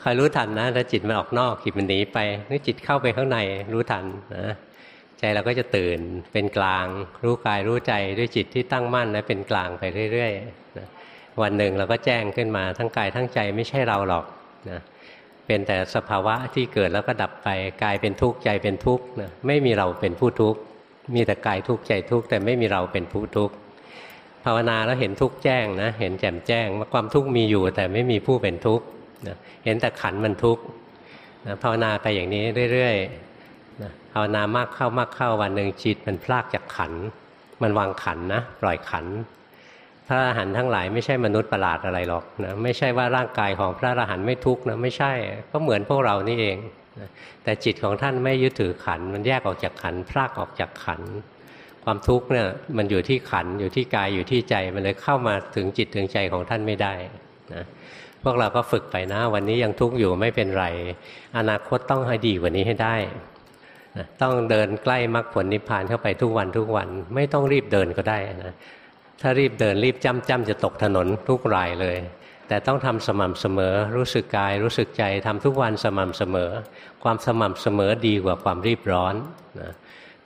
อยรู้ทันนะถ้าจิตมันออกนอกจิตมันหนีไปนึกจิตเข้าไปข้างในรู้ทันนะใจเราก็จะตื่นเป็นกลาง รู้กายรู้ใจด้วยจิตที่ตั้งมั่นและเป็นกลางไปเรื่อยๆนะวันหนึ่งเราก็แจ้งขึ้นมาทั้งกายทั้งใจไม่ใช่เราหรอกนะเป็นแต่สภาวะที่เกิดแล้วก็ดับไปกายเป็นทุกข์ใจเป็นทุกข์นะไม่มีเราเป็นผู้ทุกข์มีแต่กายทุกข์ใจทุกข์แต่ไม่มีเราเป็นผู้ทุกข์ภาวนาแล้วเห็นทุกข์แจ้งนะเห็นแจ่มแจ้งว่าความทุกข์มีอยู่แต่ไม่มีผู้เป็นทุกข์ นะเห็นแต่ขันมันทุกข์นะภาวนาไปอย่างนี้เรื่อยๆนะภาวนามากเข้ามากเข้าวันหนึ่งจิตมันพลากจากขัน มันวางขันนะปล่อยขันพระอรหันต์ทั้งหลายไม่ใช่มนุษย์ประหลาดอะไรหรอกนะไม่ใช่ว่าร่างกายของพระอรหันต์ไม่ทุกข์นะไม่ใช่ก็เหมือนพวกเรานี่เองนะแต่จิตของท่านไม่ยึดถือขัน มันแยกออกจากขันพรากออกจากขัน ความทุกข์เนี่ยมันอยู่ที่ขันอยู่ที่กายอยู่ที่ใจมันเลยเข้ามาถึงจิตถึงใจของท่านไม่ได้นะ พวกเราก็ฝึกไปนะ วันนี้ยังทุกข์อยู่ไม่เป็นไร อนาคตต้องให้ดีกว่านี้ให้ได้ต้องเดินใกล้มรรคผลนิพพานเข้าไปทุกวันทุกวัน ไม่ต้องรีบเดินก็ได้นะถ้ารีบเดินรีบจ้ำจ้ำจะตกถนนทุกรายเลย แต่ต้องทำสม่ำเสมอ รู้สึกกายรู้สึกใจทำทุกวันสม่ำเสมอ ความสม่ำเสมอดีกว่าความรีบร้อนนะ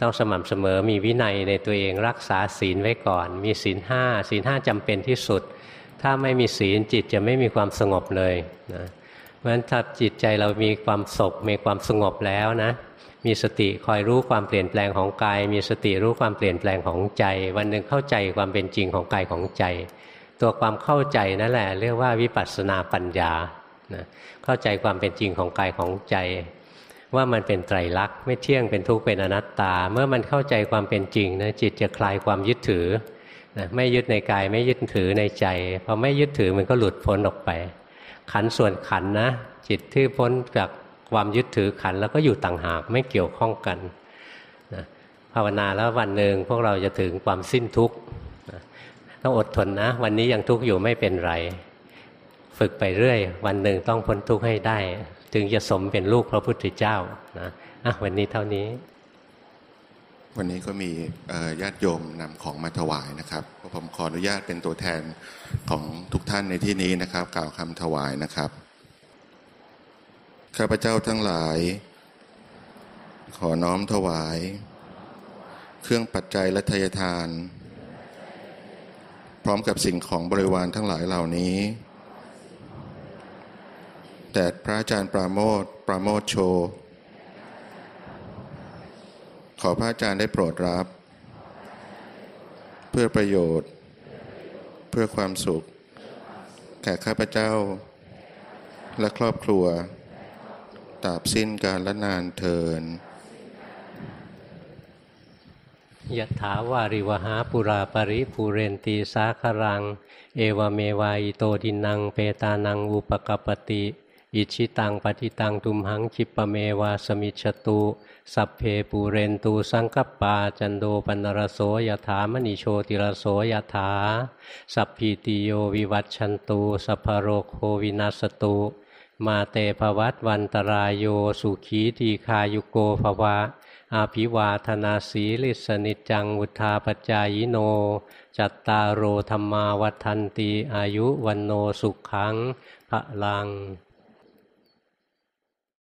ต้องสม่ำเสมอมีวินัยในตัวเองรักษาศีลไว้ก่อน มีศีลห้าศีลห้าจำเป็นที่สุด ถ้าไม่มีศีลจิตจะไม่มีความสงบเลยนะเพราะฉะนั้นถ้าจิตใจเรามีความสบมีความสงบแล้วนะ มีสติคอยรู้ความเปลี่ยนแปลงของกาย มีสติรู้ความเปลี่ยนแปลงของใจ วันหนึ่งเข้าใจความเป็นจริงของกายของใจ ตัวความเข้าใจนั่นแหละ เรียกว่าวิปัสสนาปัญญานะเข้าใจความเป็นจริงของกายของใจ ว่ามันเป็นไตรลักษณ์ไม่เที่ยงเป็นทุกข์เป็นอนัตตา เมื่อมันเข้าใจความเป็นจริงนะจิตจะคลายความยึดถือ นะไม่ยึดในกายไม่ยึดถือในใจพอไม่ยึดถือมันก็หลุดพ้นออกไป ขันส่วนขันนะ จิตที่พ้นจากความยึดถือขันแล้วก็อยู่ต่างหากไม่เกี่ยวข้องกันนะภาวนาแล้ววันหนึ่งพวกเราจะถึงความสิ้นทุกข์นะต้องอดทนนะ วันนี้ยังทุกข์อยู่ไม่เป็นไร ฝึกไปเรื่อย วันหนึ่งต้องพ้นทุกข์ให้ได้ถึงจะสมเป็นลูกพระพุทธเจ้านะอะวันนี้เท่านี้ วันนี้ก็มีญาติโยมนำของมาถวายนะครับผมขออนุญาตเป็นตัวแทนของทุกท่านในที่นี้นะครับ กล่าวคำถวายนะครับข้าพเจ้าทั้งหลาย ขอน้อมถวาย เครื่องปัจจัยและทายทาน พร้อมกับสิ่งของบริวารทั้งหลายเหล่านี้แต่พระอาจารย์ปราโมทปราโมทโช ขอพระอาจารย์ได้โปรดรับ เพื่อประโยชน์ เพื่อความสุข แก่ข้าพเจ้า และครอบครัวตราบสิ้นการละนานเทินยะถาวาริวหาปุราปริภูเรนตีสาครัง เอวเมวายโตดินังเปตานังอุปกปติ อิชิตังปฏิตังทุมหังคิปเมวาสมิชตุ สัพเพปูเรนตูสังกปา จันโดปันรโสยถามณิโชติรโสยถา สัพพีติโยวิวัตชันตูสัพโรโควินัสตุมาเตภวัตวันตรายโยสุขีทีคายุโกภวะ อาภิวาธนาสีลิสนิจังวุธาปจายโน จัตตารโอธรรมาวัฒนตีอายุวันโนสุขังพระลัง